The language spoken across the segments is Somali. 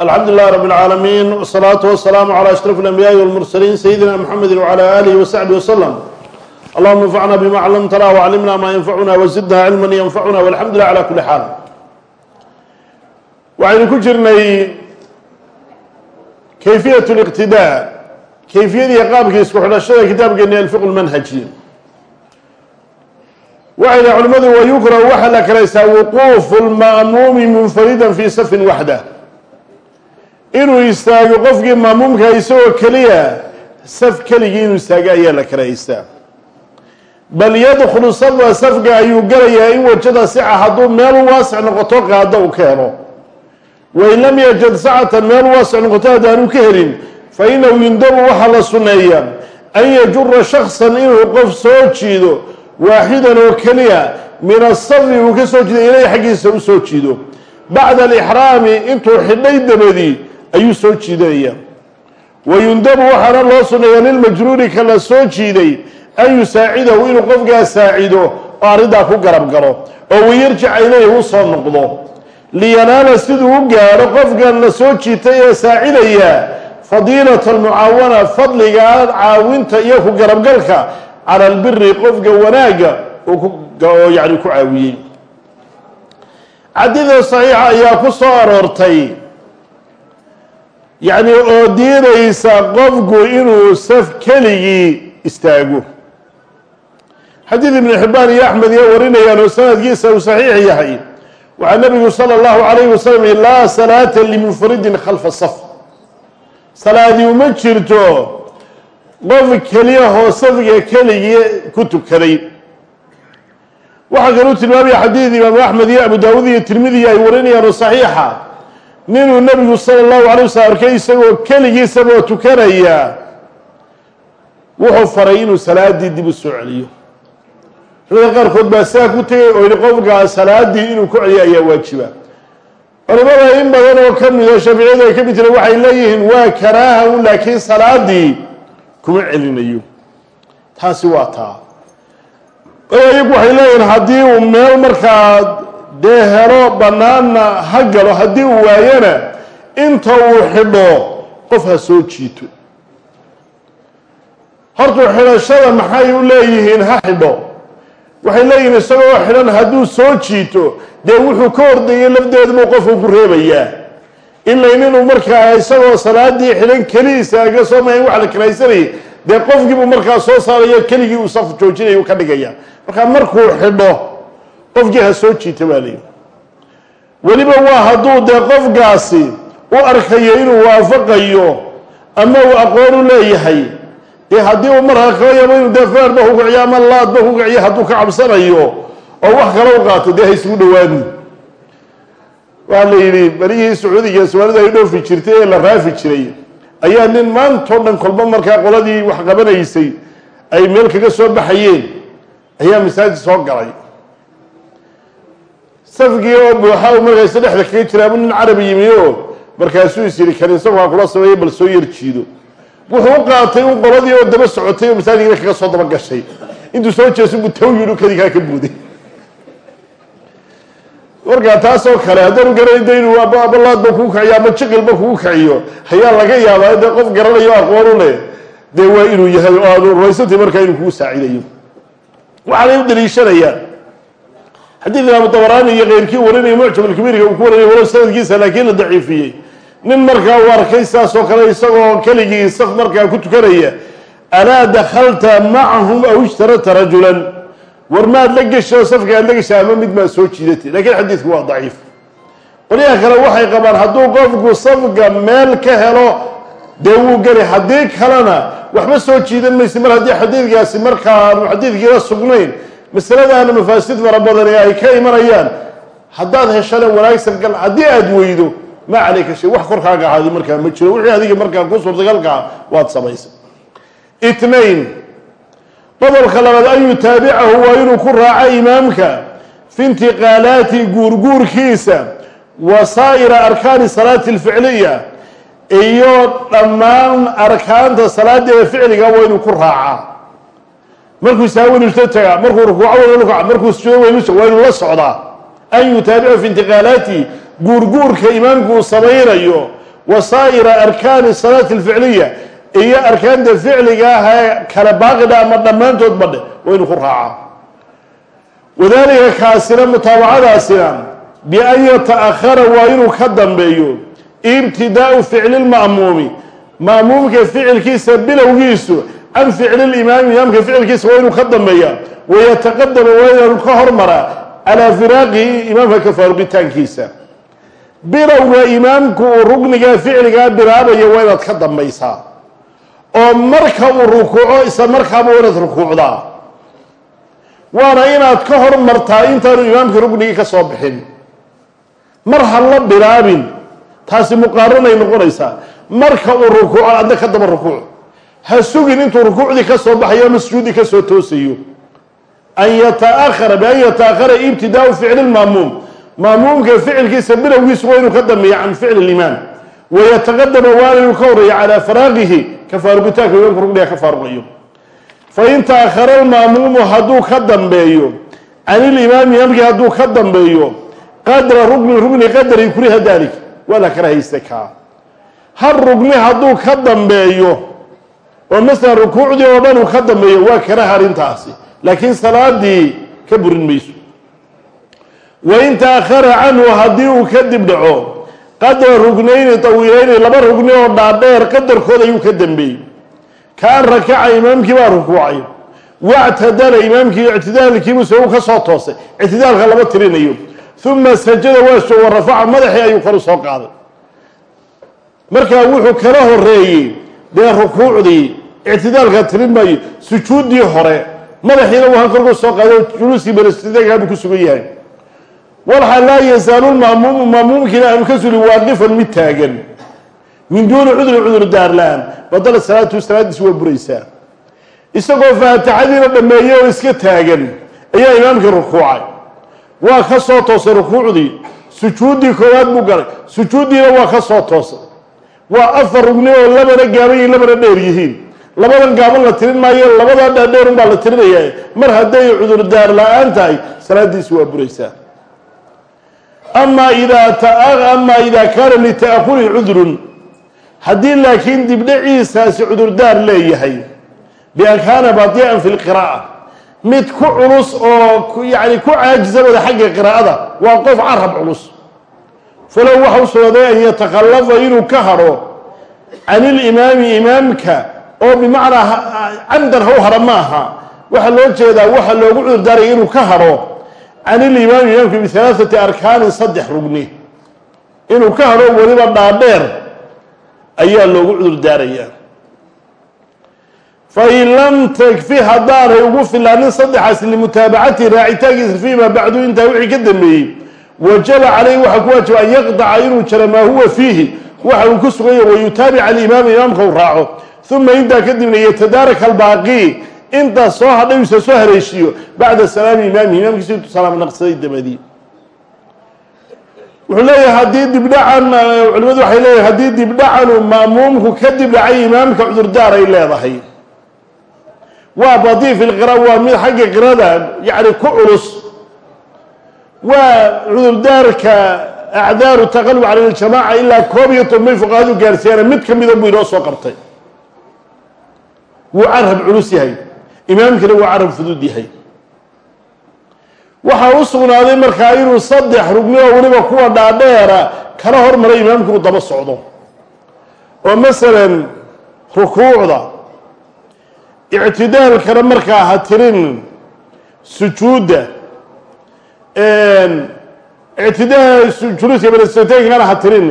alxamdu lilah rab اlcaalamiin wsalaatu wasalaamu calى ashraf اlanbiyaai wاlmursaliin sayidina mxamedi wclى alihi wasaxbi waslm allahuma anfacna bima clamtana wclimna ma yanfacuna wzidna cilma yanfacuna walxamdu lilah cala kuli xaal waxaynu ku jirnay kayfiyat اliqtidaa kayfiyadii qaabkii isku xidhashada kitaabkeeni alfiq lmanhaji waxay dhaha culimmadu wayukrahu waxaa la kalaysaa wuquufu lma'muumi munfaridan fii safin waxda inuu istaago qofkii ma'muumka isagoo keliya saf keligii inuu istaago ayaa la karahaystaa bal yadkhulu safa safka ayuu gelayaa in wajada sica hadduu meel waasic noqoto qaado uu ka helo. Wain lam yajad sacatan meel waasic noqoto haddaanu ka helin fa inahu yundabu waxaa la sunneeyaa an yajura shaksan inuu qof soo jiido waaxidan oo keliya min asafi uu ka soo jiido ilay xaggiisa u soo jiido. Bacda alixraami intuu xidhay dabadii ayuu soo jiidanaya wayundabu waxaana loo sunneeyaa lilmajruuri ka la soo jiiday an yusaacidahu inuu qofkaa saacido oo arrintaa ku garab galo oo wayarjica ilayhi u soo noqdo. Liyanaala siduu u gaadho qofkan la soo jiitay ee saacidaya fadiilata almucaawana fadliga caawinta iyo ku garabgalka cala albiri qofka wanaagga oo yani ku caawiyey. Xadiida saxiixa ayaa ku soo aroortay yacni oo diidaysa qofku inuu saf keligii istaago. Xadiid ibnu xibbaan iyo axmed iyo warinayaan oo sanadkiisa uu saxiix yahay. Waxaa nabigu sala allahu calayhi wasalam yihi laa salaata limunfaridin khalfa saf. Salaadii uma jirto qof keliyahoo safga keligii ku tukaday waxaa kaluu tilmaamaya xadiid imaamu axmed iyo abu daawuud iyo tirmidiya ay warinayaan oo saxiixa ninuu nabigu sala allahu alay wasalam arkay isagoo keligiisaboo tukanaya wuxuu faray inuu salaadii dib u soo celiyo culimada qaarkood baa saa ku tegay oo yihi qofkaa salaadii inuu ku celiyo ayaa waajiba culimada in badan oo ka mida shaaficiyadu ay ka mid jireen waxay leeyihiin waa karaaha un laakiin salaadii kuma celinayo taasi waa taa iyagu waxay leeyihiin haddii uu meel markaa dee helo bannaanna ha galo haddii uu waayana inta uu xidho qof ha soo jiito hortuu xidhashada maxay u leeyihiin ha xidho? Waxay leeyihiin isagoo xidhan hadduu soo jiito dee wuxuu ka ordayay lafdeedubuu qofku ku reebayaa ilayn inuu markaa isagoo salaadii xidhan keliisa aga soo mahayn wax la karaysanayay dee qofkiibuu markaa soo saarayo keligii uu saf joojinaya u ka dhigaya. Markaa markuu xidho qofkii ha soo jiita baa leeyihi weliba waa hadduu dee qofkaasi u arkayo inuu waafaqayo ama uu aqoon u leeyahay dee haddii uu markaa kala yabo inuu dee feerba ku kiciyo ama laadba ku kiciyo hadduu ka cabsanayo oo wax kale u qaato dee ha isugu dhawaani waxaa la yidhi berihii sacuudiga soomaalida ay dhoofi jirtay ee la raafi jiray ayaa nin maantao dhan kolba markaa qoladii wax qabanaysay ay meel kaga soo baxayeen ayaa masaajid soo galay safkii oo buuxa u markaysa dhexda kaga jiraabu nin carabi yimi markaasuu is yidhi kaniisabkaa kula sameeya bal soo yar jiido. Wuxuu qaatay un qoladii oo daba socotay oo masaajidkana kaga soo daba gashay. Intuu soo jeeso buu taw yidhi kadikaa ka buuday markaa taasoo kale haddaanu garanayda inuu abalaadba kugu kaciyo ama jiqilba kugu kaciyo. Ayaa laga yaabaa dee qof garanayo aqoonu dee waa inuu yahay oo aad rumaysantay markaa inuu kugu saacidayo waxaanay u daliishanayaan xadiid imaamu dabaraani iyo keyrkii warinaya mucjam alkabiirka uu ku warinaya walow sanadkiisa laakiin la daciifiyey. Nin markaa uu arkay saasoo kale isagoo keligii saf markaa ku tukanaya alaa dakhalta macahum aw ishtarata rajulan. War maad la gesho safka aad la gesha ama mid maad soo jiidatay lakiin xadiidku waa daciif. Qolyaha kale waxay qabaan hadduu qofku safka meel ka helo dee wuu geli. Haddii kalena waxba soo jiidan maysa. Mar haddii xadiidkaasi markaa aanu xadiidkiila sugnayn masaladaana mafaasid fara badan ee ay ka imanayaan haddaad heshana wanaagsan gal haddii aada weydo maa calayka shay wax korkaaga ahaadi markaa ma jiro. Wixii adiga markaa ku suurtagalkaa waad samaysay itnain qodobka labaad an yutaabicahu waa inuu ku raaco imaamka fi intiqaalaati guurguurkiisa wa saa'ira arkaani salaati alficliya iyo dhammaan arkaanta salaada ficliga waa inuu ku raacaa markuu saawi waynu isla tagaa markuu kaca markuu sujuudo waynu waa inuu la socdaa. An yutaabica fi intiqaalaati guurguurka imaamku uu samaynayo wa saa'ira arkaani salaati alficliya iyo arkaanta ficliga ah ee kale baaqidha ama dhammaantood badhe waa inuu ku raacaa wadaalika kaasina mutaabacadaasina bian yata-ahara waa inuu ka dambeeyo ibtidaau ficli lma'muumi ma'muumka ficilkiisa bilowgiisu can ficli limaami imaamka ficilkiisa waa inuu ka dambeeya wayataqadama waa inaanu ka hormaraa calaa firaaqihi imaamka ka faaruqitaankiisa bilowga imaamku uu rugniga ficligaa bilaabaya waa inaad ka dambaysaa oo marka uu rukuuco isla markaaba waa inaad rukuucdaa waana inaad ka hormartaa intaanu imaamka rugnigii ka soo bixin. Mar ha la bilaabin taasi muqaaranay noqonaysaa. Marka uu rukuuco adna ka daba rukuuc ha sugin intuu rukuucdii ka soo baxayo ama sujuuddii ka soo toosayo an yataahara bian yataahara ibtidaau ficli lmaamuum maamuumka ficilkiisa bilowgiisu waa inuu ka dambeeya can ficli limaam wayataqadama waana inuu ka horreeya calaa faraaqihi ka faarugitaanka imaamka rugniga ka faaruqayo. Fain taahara almaamuumu hadduu ka dambeeyo can ilimaami imaamkii hadduu ka dambeeyo qadra rugni rugni qadari kuriha dalik waa la kala haysta kaa. Hal rugni hadduu ka dambeeyo oo masalan rukuucdii oo dhan uu ka dambeeyo waa karaha arrintaasi laakiin salaadii ka burin mayso. Wain taahara canhu haddii uu kadib dhaco qadra rugnayni tawiilayni laba rugni oo dhaadheer qadarkood ayuu ka dambeeyey. Kaan rakaca imaamkii baa rukuucay. Wactadala imaamkii ictidaalkiibu se uu ka soo toosay. Ictidaalka lama tirinayo. Uma sajada waa soo madaxii ayuu kor soo qaaday. Markaa wuxuu kala horeeyey dee rukuucdii ictidaalka tirin maayo sujuuddii hore madaxiina waa korku soo qaado juluuskii balstidaagaabuu ku sugan yahay walxa laa yazaalu maamuumu maamuumkiina aanu ka suli waaqifan mid taagan min duuni cudrin cudur daar la'aan badala salaatu salaadiisi waa buraysaa isagoo faatixadiina dhammeeyey oo iska taagan ayaa imaamkii rukuucay waa ka soo toosay rukuucdii sujuuddii koowaad buu galay sujuuddiina waa ka soo toosay waa afar rugni oo labana gaaban yihiin labana dheer yihiin labadan gaaban la tirin maayo labadaa dhaadheerun baa la tirinayaa mar hadday cudurdaar la'aan tahay salaadiisi waa buraysaa. Amaa idaa amaa idaa kaana lita'ahuri cudrun. Haddii laakiin dibdhaciisaasi cudurdaar leeyahay bian kaana badii'an fi lqiraa'a mid ku culus oo yani ku caajizabada xagga qiraa'ada waa qof carab culus. Falow waxa u an yatakhallafa inuu ka hadho can ilimaami imaamka oo bimacnaa camdan ha u hadha maaha. Waxaa loo jeedaa waxa loogu cudurdaaraya inuu ka hadho can ilimaami imaamka bihalaaثati arkaanin saddex rugni. Inuu ka hadho weliba dhaadheer ayaa loogu cudurdaarayaa fain lam takfi haddaanay ugu filaanin saddexaas limutaabacati raacitaankiisa fiima bacdu intaa wixii ka dambeeyey wajaba calayhi waxaa ku waajiba an yaqdaca inuu jaro maa huwa fiihi. Waxa uu ku suganya wayutaabica alimaama imaamka u raaco uma intaa kadibna yatadaaraka albaaqi intaas soo hadhay usa soo haleeshiiyo bacda salaami imaamihi imaamkiisa intuu salaam naqsaday dabadii. Wuxuu leeyahay haddii dibdhacan culimadu waxay leeyahay haddii dibdhacanu ma'muumku ka dibdhacay imaamka cudurdaar ay leedahay. Waa badii fi waa mid xagga qirada yani ku culus. Waa cudurdaarka acdaaru taqalub cala ljamaca ilaa koob iyo tobanbay fuqahadu gaarsiiyaan mid ka mida buu inoo soo qabtay wuu carab culus yahay. Imaamkina wuu carab fudud yahay. Waxaa u sugnaaday markaa inuu saddex rugni oo weliba kuwa dhaadheera kala hormaray imaamku uu daba socdo. Oo masalan rukuucda ictidaalkana markaa ha tirin sujuudda ictidaal juluuska balstateynkana ha tirin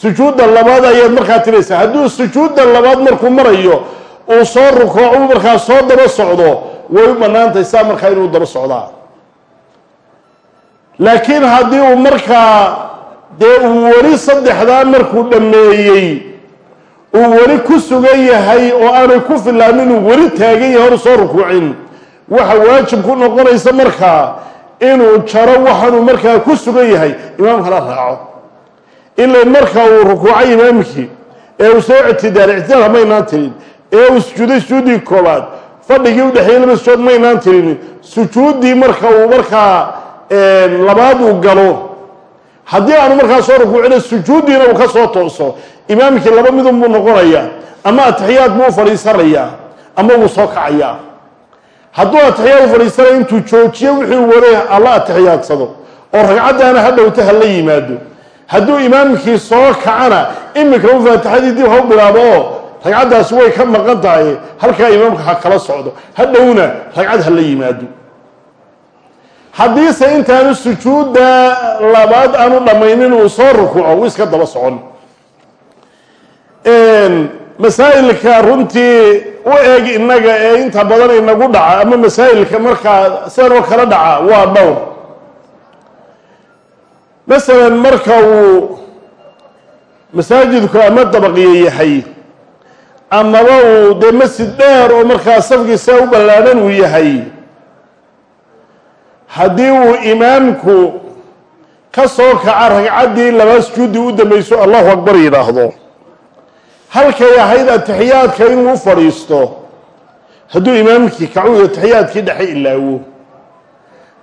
sujuudda labaad ayaad markaa tiraysaa hadduu sujuudda labaad markuu marayo uu soo rukooco markaa soo daba socdo way u banaantahay saa markaa inuu daba socdaa. Laakiin haddii uu markaa dee uu weli saddexdaa markuu dhammeeyey uu weli ku sugan yahay oo aanay ku filaanin uu weli taagan yahay hor soo rukuucin waxa waajib ku noqonaysa markaa inuu jaro waxaanuu markaa ku sugan yahay imaamkana raaco ila marka uu rukuucay imaamkii ee uu soo ictidaalay ictidaalka maynaan tirin. Ee uu sujuuday sujuuddii koobaad fadhigii udhexeeyey laba sujood maynaan tirin. Sujuuddii marka uu markaa labaad uu galo. Haddii aanu markaa soo rukuucina sujuuddiina uu ka soo tooso imaamkii laba midun buu noqonayaa ama atixiyaad buu fadhiisanayaa ama wuu soo kacayaa hadduu atixiyaad u fadhiisanaya intuu joojiyo wixii waday alla atixiyaadsado oo ragcaddaana ha dhowta la yimaado hadduu imaamkii soo kacana imika u faatixadii dib ha u bilaabo oo ragcaddaasi way ka maqan tahay halkaa imaamka ha kala socdo. Hadhowna ragcad ha la yimaado. Haddiise intaanu sujuudda labaad aanu dhammaynin uu soo rukuuco wuu iska daba socon. Masaa'ilka runtii u eeg innaga ee inta badan inagu dhaca ama masaa'ilka markaa sidan kala dhaca waa dhowr masalan marka uu masaajidku ama dabaqiyo yahay amaba uu dee masjid dheer oo markaa safkiisa u ballaadhan uu yahay haddii uu imaamku ka soo kaca ragcaddii laba sujuudi u dambayso allahu akbar yidhaahdo. Halkay ahayd atixiyaadka inuu u fadhiisto hadduu imaamkii kacu atixiyaadkii dhexe ilaawo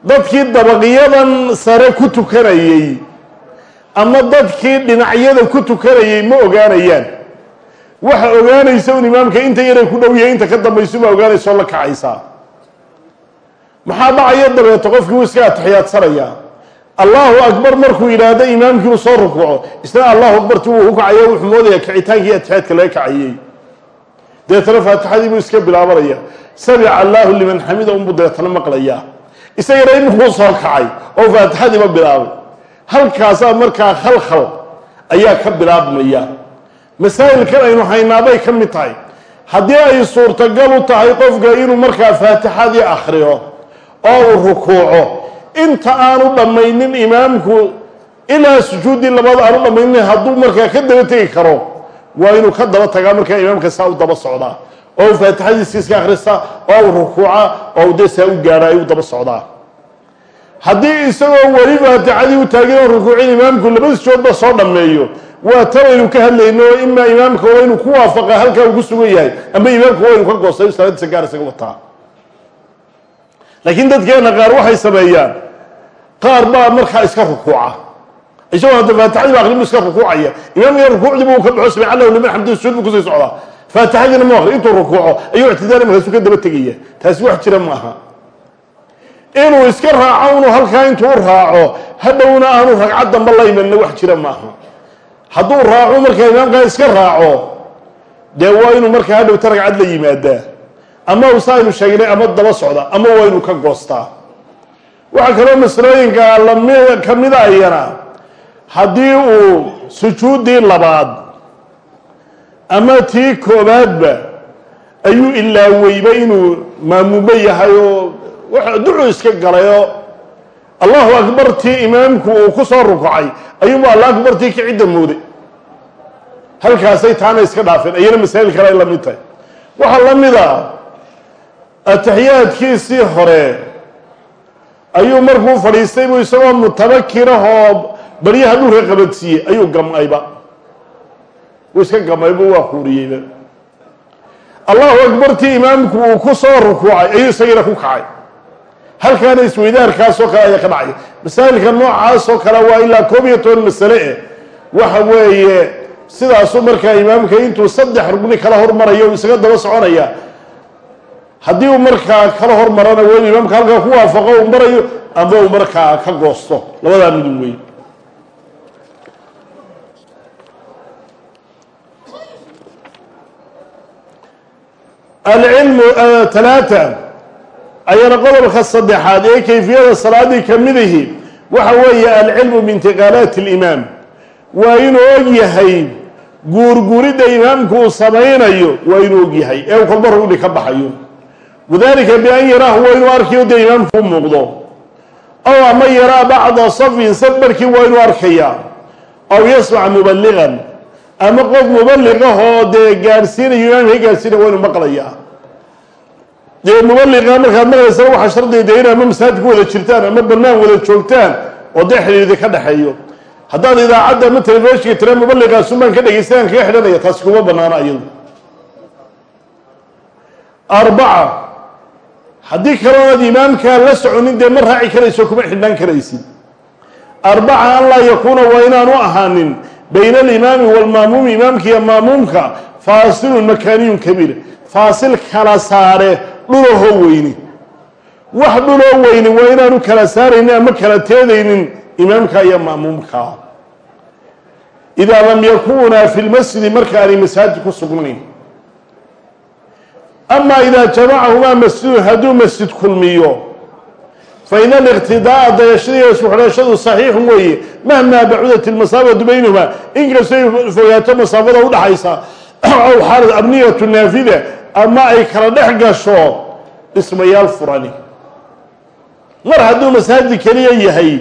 dadkii dabaqiyadan sare ku tukanayey ama dadkii dhinacyada ku tukanayey ma ogaanayaan. Waxa ogaanaysa un imaamka inta yaray ku dhow yahay inta ka dambayso ma ogaanaysa oo la kacaysaa maxaa dhacaya dabeeto? Qofkii wuu iska atixiyaadsanaya allahu akbar markuu yidhaahdo uu soo rukuuco isna allahu akbarti wuu ku kacayo wuxuu moodaya kacitaankii atixiyaadka laga kacayey deetana faatixadii buu iska bilaabanaya. Samica allahu liman xamida unbuu deetana maqlaya isagana imikuu soo kacay oo faatixadiiba bilaabay. Halkaasaa markaa khalkhal ayaa ka bilaabmaya. Masaa'ilkan aynu haynaabay ka mid tahay. Haddii ay suurtagal u tahay qofka inuu markaa faatixadii akhriyo oo uu rukuuco inta aanu dhammaynin imaamku ilaa sujuuddii labada aanu dhammaynin hadduu markaa ka daba tegi karo waa inuu ka daba tagaa markaa imaamka saa u daba socdaa oo uu faatixadiisi iska akhrista oo rukuuca oo u u gaadha ayuu daba socdaa. Haddii isagoo weli faatixadii u taagin oo rukuucin imaamku laba sujoodba soo dhammeeyo waa tanaynu ka hadlayno imaa imaamka waa inuu ku waafaqa halkaa uu ku sugan yahay ama imaamka waa inu ka goostay salaadiisa gaar isaga wataa. Laakiin dadkeena qaar waxay sameeyaan qaar baa markaa iska rukuuca. Isagoo hadda faatixadii ba aqribu iska rukuucaya imaamkina rukuucdii buu ka baxo samic allahu liman xamdihi sujuud buu ku sii socdaa faatixadiina mu aqri intuu rukuuco ayuu ictidaali markaasu ka daba tegaya. Taasi wax jira ma aha inuu iska raaco inuu halkaa intuu raaco hadhowna aanu ragcad damba la imanna wax jira maaha. Hadduu raaco markaa imaamkaa iska raaco dee waa inuu markaa hadhowta ragcad la yimaadaa. Ama uu sa aynu sheegnay ama daba socda ama waa inuu ka goostaa. Waxaa kaloo masalooyinka lami ka mida ayana haddii uu sujuuddii labaad ama tii koobaadba ayuu ilaaweyba inuu maamuumo yahay oo ducuu iska galayoo allahu akbartii imaamku uu ku soo rukacay ayuunbu allah akbartii ka cidda mooday. Halkaasay taana iska dhaafeen ayana masaa'il kale ay la tahay. Waxaa la mid a atixiyaadkiisii hore ayuu markuu fadhiistay buu isagoo mutabakirahoo baryaha dhulka qabadsiiyey ayuu gam'ayba wuu iska gamayba waa kuuriyeyba allahu akbartii imaamku uu ku soo rukuucay ayuu isagina ku kacay. Halkaana isweydaarkaasoo kale ayaa ka dhacay. Masaa'ilka noocaasoo kale waa ilaa koob iyo toban masale eh. Waxa weeye sidaasuu markaa imaamka intuu saddex rugni kala hormarayo u isaga daba soconaya. Haddii uu markaa kala hormarana inu imaamka halkaa ku waafaqo uu marayo ama uu markaa ka goosto. Labadaa midun wey alcilmu talaata ayana qodobka saddexaad ee kayfiyada salaadii ka midihi waxa weeye alcilmu biintiqaalaati اlimaam waa inuu og yahay guurguuridda imaamku uu samaynayo waa inuu og yahay ee uu kolba rugni ka baxayo. Wadalika bian yaraahu waa inuu arkayo dee imaamku u muuqdo. Ow ama yaraa bacda safin saf waa inuu arkayaa. Aw yasmac mubaligan ama qof mubaliqahoo dee gaadhsiinayo imaamka gaadhsiinaya waa maqlayaa. Dee mubaliqa markaad maqlaysana waxaa shardiga dee in ama wada jirtaan ama banaan wada joogtaan oo dee xidhiirdi ka dhexeeyo haddaad idaacadda ama telefishinka tira mubaliqaasun baan ka dhegaystanaan kaga xidhanaya taasi kuma banaano iyadu arbaca haddii kaloonaad imaamkaa la soconin dee ma raaci karayso kuma xidhnaan karaysid arbaca an laa yakuuna waa inaanu ahaanin bayna alimaami waalmaamuumi imaamkiiyo maamuumka faasilun makaaniyun kabiir faasil kala saare dhulahoo weyni wax dhuloo weyni waa inaanu kala saaraynin ama kala teedaynin imaamka iyo maamuumka idaa lam yakunaa fi lmasjidi marka aanay masaajid ku sugnayn ama idaa jamacahumaa masjidun hadduu masjid kulmiyo fain aliqtidaaa dayashadiiyo isku xidhashadu saxiixun weeye mahmaa bacudat ilmasaafatu baynahumaa inkastay fogaato masaafada udhaxaysa aw xaalad abniyatu naafida ama ay kala dhex gasho dhismayaal furani mar hadduu masaajid keliya yahay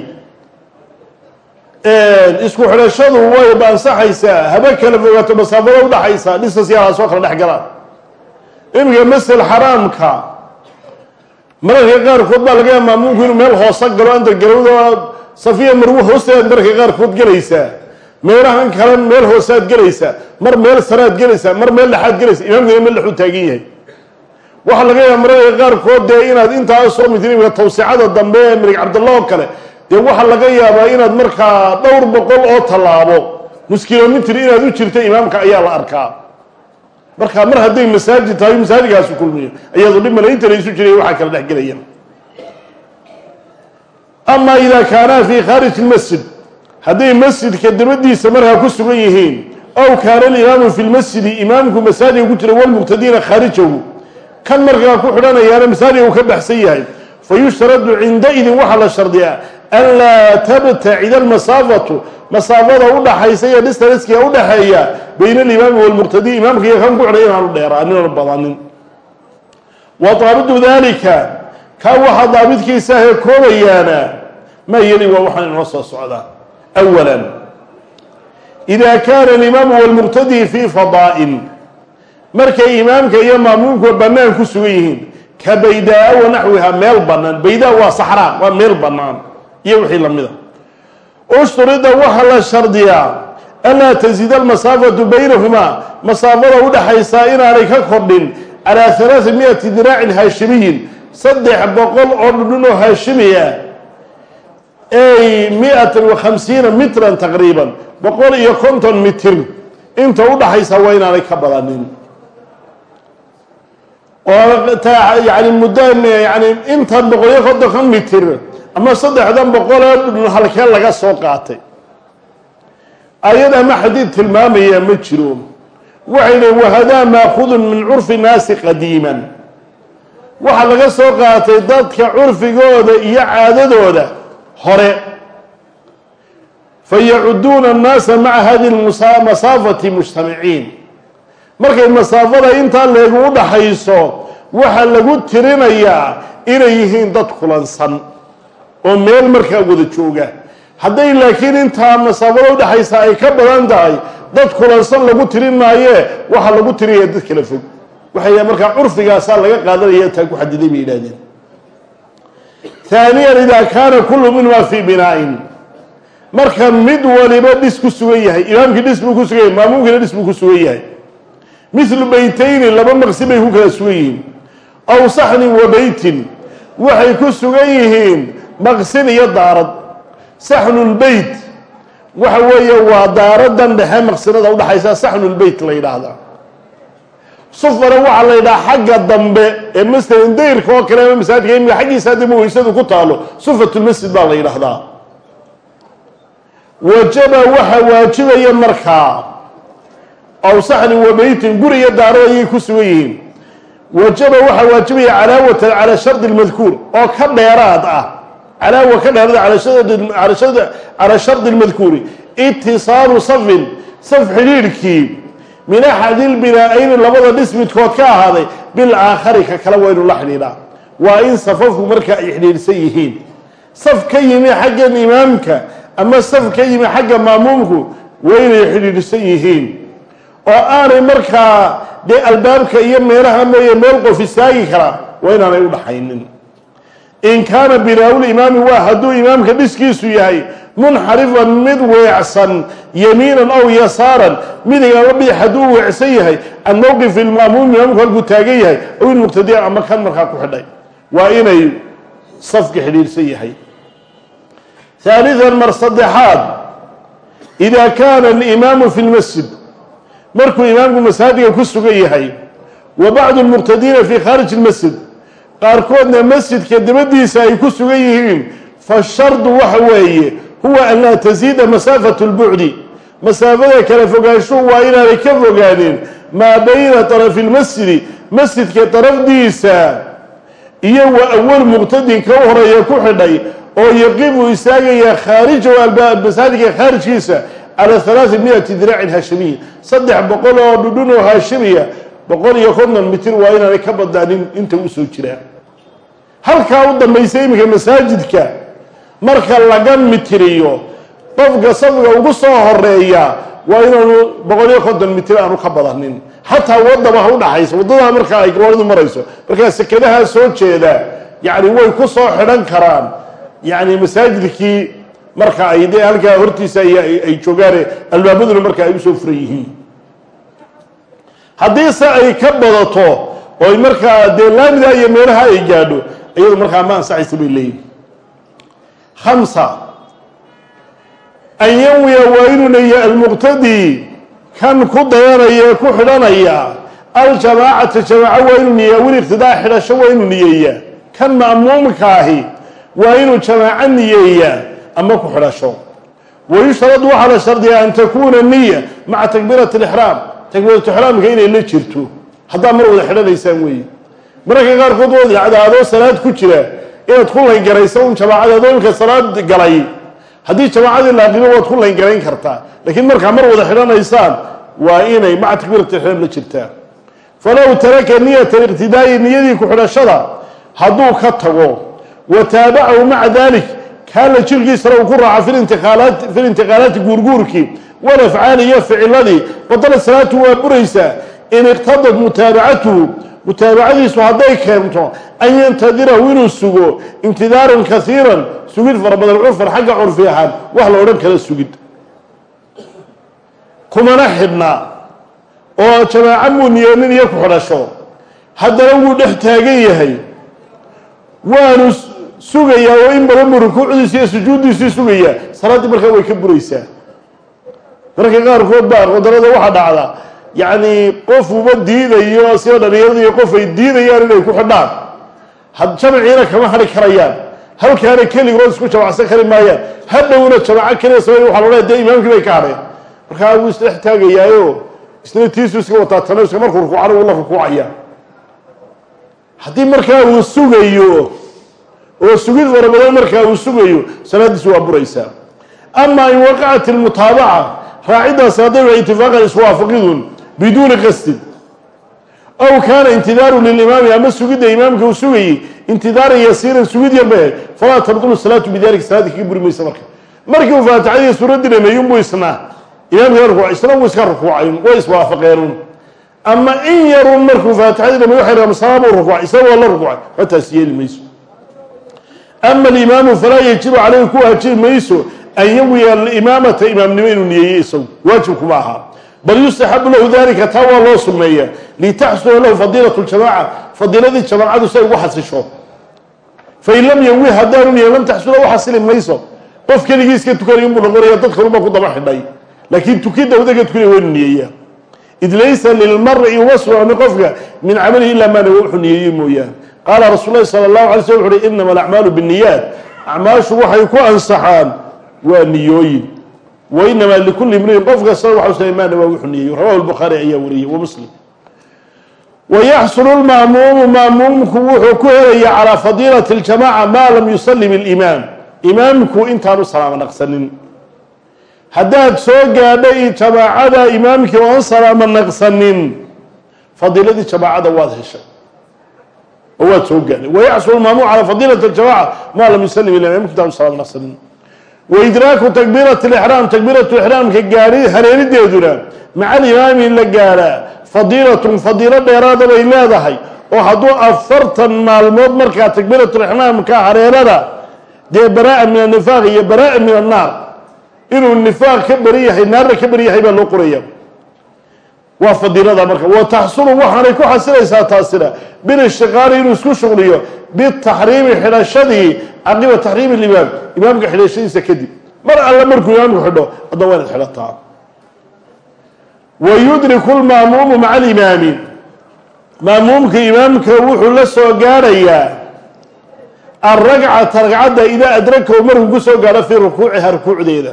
isku xidhashadu way baansaxaysaa haba kala fogaato masaafada udhaxaysa dhisas yaalaas oo kala dhex galaan iminka masel xaraamka mararka qaarkood baa laga maamuunku inuu meel hoosa galo andargalowda safiya marwo hoosteedaad mararka qaarkood gelaysaa meelahan kale meel hoosaad gelaysaa mar meel saraad gelaysaa mar meel dhexaad gelaysaa imaamkuna meel dhexuu taagan yahay. Waxaa laga yaaba mararka qaarkood dee inaad intaa soo midin imika tawsicada dambe ee mirig cabdallah oo kale. Dee waxaa laga yaabaa inaad markaa dhowr boqol oo tallaabo. Nus kilomitr inaad u jirta imaamka ayaa la arkaa marka mar hadday masaajid tahay masaajidkaasu kulmiyo. Iyado dhib malaynta la isu jiray waxaa kala dhex gelaya. Ama idaa kaanaa fi khaarij lmasjid hadday masjidka dabadiisa markaa ku sugan yihiin aw kaana alimaamu fi lmasjidi imaamku masaajidka ku jira walmuqtadiina khaarijahu kan markaa ku xidhanayaana masaajidka uu ka baxsan yahay fayushtaradu cindaidin waxaa la shardiyaa an laa tabtacida almasaafatu masaafada udhaxaysa iyo distaniskiga udhaxeeya bayna alimaami walmuqtadi imaamka iyo kan ku xidhay dheeraanin oona badanin wa daabidu dalika kaa waxaa daabidkiisa ahee koobayaana maa yeli waa waxaan inoo soo socdaa awala ida kaana alimaamu walmuqtadi fii fadaa'in markay imaamka iyo maamuumku bannaan ku sugan yihiin ka baydaa wa naxwiha meel bannaan. Baydaa waa saxraa waa meel bannaan iyo wixii lamida ushturida waxaa la shardiyaa anlaa tasida almasaafatu baynahumaa masaafada udhaxaysaa inaanay ka kordhin calaa halaaa miyati diraacin haashimiyin. Saddex boqol oo dhudhun oo haashimi ah ay mi-atan wa khamsiina mitran taqriiban. Boqol iyo konton mitir. Inta udhaxaysa waa inaanay ka badanin. Oo yani muddo ama saddexdan boqolee dhudhun halkee laga soo qaatay. Ayad ama xadiid tilmaamaya ma jiro. Waxay dhi wahadaa maakudun min curfi naasi qadiiman. Waxaa laga soo qaatay dadka curfigooda iyo caadadooda hore. Fayacuduuna annaasa maca hadihi masaafati mujtamiciin markay masaafada intaa leegu u dhaxayso waxaa lagu tirinayaa inay yihiin dad kulansan oo meel markaa wada jooga. Hadday laakiin intaa masaafada udhaxaysa ay ka badan tahay dad kulansan lagu tirin maayee waxaa lagu tirinaya dad kala fog. Waxay markaa curfigaasaa laga qaadanaya taa ku xadiday bay yidhahdeen haaniyan idaa kaana kullu minhumaa fii binaa-in. Marka mid waliba dhis ku sugan yahay imaamkii dhis buu ku sugan yahay maamuumkiina dhis buu ku sugan yahay. Mithlu beytayni laba maqsi bay ku kala sugan yihiin. Aw saxnin wa beytin waxay ku sugan yihiin maqsin iyo daarad. Saxnulbeyt waxa weeye waa daaradan dhexe maqsinada udhaxaysa saxnulbeyt la yidhaahdaa sufana waxaa la yidhaha xagga dambe ee masalan dayrka oo kale ama masaajidka imika xaggiisa haddaba weysadu ku taalo sufatulmasjid baa la yidhaahdaa wajaba waxa waajibaya markaa aw saxnin wa beytin guri iyo daarad ayay ku sugan yihiin. Wajaba waxaa waajibaya calaawatan calaa shardi lmadkuur oo ka dheeraad ah calaawa ka dheeraad calaa shardi lmadkuuri itisaalu safin saf xidhiidhkii. Min axadi lbinaa-ayni labada dhis midkood ka ahaaday bilaakhari ka kale waa inu la xidhiidhaa waa in safafku marka ay xidhiidhsan yihiin. Saf ka yimi xaggan imaamka ama saf ka yimi xagga maamuumku waa inay xidhiidhsan yihiin. Oo aanay markaa dee albaabka iyo meelaha mooye meel qof istaagi kara waa inaanay udhaxaynin in kaana binaa-ul imaami waa hadduu imaamka dhiskiisu yahay munxarifan mid weecsan yamiinan aw yasaaran. Midig ama bidix hadduu weecsan yahay can mowqifi ilmaamuum imaamku halkuu taagan yahay aw ilmuqtadiya ama kan markaa ku xidhay. Waa inay safka xidhiidhsan yahay. Haalidan mar saddexaad idaa kaana alimaamu fi lmasjid markuu imaamku masaajidka ku sugan yahay wa bacdu lmuqtadiina fi khaarij lmasjid qaarkoodna masjidka dabadiisa ay ku sugan yihiin. Fashardu waxa weeye huwa an laa tasiida masaafatu lbucdi masaafada kala fogaanshuhu waa inaanay ka fogaadeen maa bayna tarafi lmasjidi masjidka darafdiisa iyo wa awal muqtadin ka horreeya ku xidhay oo yaqibu istaagayaa khaarijahu masaajidka khaarijkiisa calaa halaai miati diraacin haashimiya saddex boqol oo dhudhun oo haashimiya boqol iyo konton mitir waa inaanay ka badaanin inta u soo jiraa halkaa u dambaysa iminka masaajidka marka laga mitiriyo qofka safga ugu soo horreeya waa inaanu boqol iyo konton mitir aanu ka badanin xataa wadaba ha udhaxaysa waddadaa markaa ay gawaaridu marayso. Markaa sekadahaa soo jeeda yani way ku soo xidhan karaan. Yani masaajidkii marka ay de halkaa hortiisa ay joogaane albaabaduna marka ay u soo furan yihiin. Haddii se ay ka badato oy markaa dee laamida iyo meelaha ay gaadho iyadu markaa ma ansaxaysa bay leeyihiin hamsa an yanwiya waa inuu leeyahay almuqtadi kan ku dayanaya ee ku xidhanaya aljamaacata jamaaco waa inuu niyeeya wil iqtidaa xidhasho waa inuu niyeeyaa kan ma'muumka ahi waa inuu jamaaco niyeeyaa ama ku xidhasho. Wayushtaradu waxaa la shardiyaa an takuuna niya maca takbiirati alixraam takbiiratu ixraamka inay la jirto. Haddaa mar xidhanaysaan weeye mararka qaarkood waad dhacdaa adoo salaad ku jira inaad ku layngaraysa un jamaacada adoo imka salaad galay. Haddii jamaacadii laaqimo waad ku layngarayn kartaa. Laakiin markaa mar wada xidhanaysaan waa inay maca takbiirati ixraam la jirtaa. Falow taraka niyata iqtidaa'i niyadii ku-xidhashada hadduu ka tago wa taabacahu maca dalik kaala jirkiisana uu ku raaco fi lintiqaalaati guurguurkii walafcaali iyo ficiladii badala salaatu waa buraysaa in iqtadad mutaabacatuhu mutaabacadiisu hadday keento an yantadirahu inuu sugo intidaaran kaiiran sugid fara badan curfan xagga curfi ahaan wax la odhan kala sugid. Kumana xidhna oo jamaaco muu niyeenin iyo ku xidhasho haddana wuu dhex taagan yahay. Waanu sugayaa oo in badan buu rukuucdiisi iyo sujuuddiisii sugayaa salaaddii markaa way ka buraysaa. Mararka qaarkood baa qudarada waxaa dhacda yacni qof uba diidayo sida dhalinyarada iyo qof ay diidayaan inay ku xidhaan. Jamaciina kama hadhi karayaan. Halkaana keligood isku jamacsan kari maayaan. Hadhowna jamaaco keliya samey waxa loodhaya dee imaamkii bay ka hadheen markaa wuu isdhex taagayaayo isna tiisu iska wataa tanaska markuu rukuucana wuu la rukuucaya haddii markaa uu sugayo oo sugid fara badan markaa uu sugayo salaaddiisi waa buraysaa. Ama in waqacat ilmutaabaca raaciddaasi hadday wa itifaaqan iswaafaqidun biduuni qasdin aw kaana intidaaru lilimaami ama sugidda imaamka uu sugayey intidaaran yasiiran sugid yar bay ahayd falaa tabdulu salaatu bidalika salaadii kaga buri maysa marka markii uu faatixadii suuraddii dhameeyunbuu isna imaamkii rukuuc isna wuu iska rukuucayun way iswaafaqeenun ama in yarun markuu faatixadii dhameey waxay raha salaabuu rukuucay isna waa la rukuucay xataas yeeli mayso ama alimaamu falaa yajibu caleyhi ku waajibi mayso an yawiya alimaamata imaamnimo bal yustaxabu lahu dalika taa waa loo sumeeya litaxsula lahu fadiilat ljamaca fadiiladii jamaacadu si ay ugu xasisho. Fain lam yawi haddaanu niyen lam taxsula u xasili mayso. Qof keligii iska tukanay inbuu noqonaya dad kalunbaa ku daba xidhay. Laakiin tukidda wadaga tukanaya waa inu niyeeyaa. Id laysa lilmari uma sugnaani qofka min camalihi ilaa maa nawa wuxuu niyeeyey mooyaane. Qaala rasuul lahi sala allahu alay slm wuxu uhi inama alacmaalu binniyaat. Acmaashu waxay ku ansaxaan waa niyooyin wa inamaa likulli imriin qof kastana waxau sa maa nawaa wuxuu niyeeyo rawahu lbukhaari ayaa wariyey wa muslim wayaxsulu lma'muumu ma'muumku wuxuu ku helaya calaa fadiilati اljamaca maa lam yusalim ilimaam imaamku intaanu salaamo naqsanin haddaad soo gaadhay jamaacada imaamkii oo an salaamo naqsanin fadiiladii jamaacada waad heshay oo waad soo gaadhay wayaxsulu lma'muum calaa fadiilati اljamaca maa lam yusalim ilimam imamku intaanu salaamo naqsanin waidraaku takbiirati lixraam takbiiratu ixraamka gaari hareerideeduna maca alimaami la gaadhaa fadiilatun fadiilo dheeraada bay leedahay oo hadduu afartan maalmood markaa takbiiratulixraamka hareerada dee baraa min anifaaq iyo baraa min annaar inuu nifaaq ka beri yahay naarna ka beri yahay baa loo qoraya waa fadiilada marka wa taxsulu waxaanay ku xasilaysaa taasina. Bilishtiqaali inuu isku shuqliyo bitaxriimi xidhashadii caqiba taxriimi limaam imaamka xidhashadiisa kadib mar alle markuu imaamku xidho adna waa xidhataa wa yudriku lmaamuumu maca alimaami. Maamuumka imaamka wuxuu la soo gaadhayaa alragcata ragcadda idaa adrakahu markuu ku soo gaadho fii rukuuciha rukuucdeeda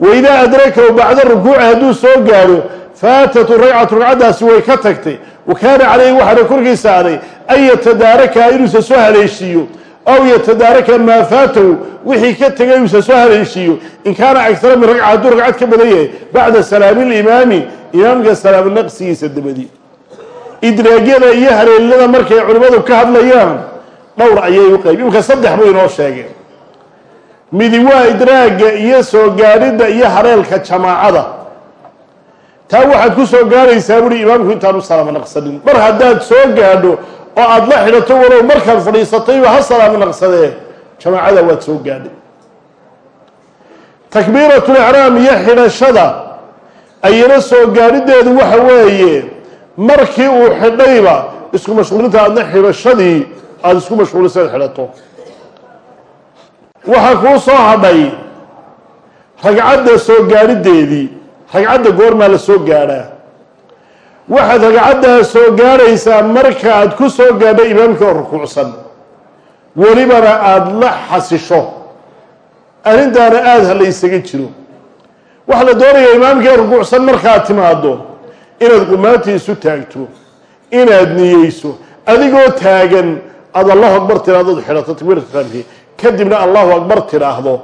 waidaa adrakahu bacda rukuuci hadduu soo gaadho faatatu ragcatu ragcaddaasi way ka tagtay. Wa kaana calayhi waxaana korkiisa aday an yatadaarakaha inuusa soo haleeshiiyo aw yatadaaraka maa faatahu wixii ka tegay inuusa soo haleeshiiyo. In kaana agtara min ragca hadduu ragcad ka badan yahay bacda salaami limaami imaamka salaamo naqsigiisa dabadii idraagyada iyo haleelada markay culimmadu ka hadlayaan dhowr ayay u qayb imka saddex buu inoo sheegeen midi waa idraagga iyo soo gaadhidda iyo hareelka jamaacada. Taa waxaad ku soo gaadhaysaa buhi imaamku intaan u salaamo naqsanin mar haddaad soo gaadho oo aada la xidhato walow markaad fadhiisatayba ha salaamo naqsadee? Jamaacada waad soo gaadhay. Takbiiratulixraam iyo xidhashada ayana soo gaadhideedu waxa weeye markii uu xidhayba isku mashquulinta aadna xidhashadii aada isku mashquulisaad xidhato waxaa kuu soo hadhay ragcadda soo gaadhideedii ragcadda goormaa la soo gaadhaa. Waxaad ragcaddaa soo gaadhaysaa markaaad ku soo gaadho imaamkii oo rukuucsan. Welibana aada la xasisho. Arrintaana aada ha la ysaga jiro. Waxaa la doonayaa imaamkii rukuucsan markaad timaado inaad qumaatii isu taagto inaad niyeyso adigoo taagan aada allahu akbar tiraadod xidhato takbiirta islaamkii kadibna allahu akbar tidhaahdo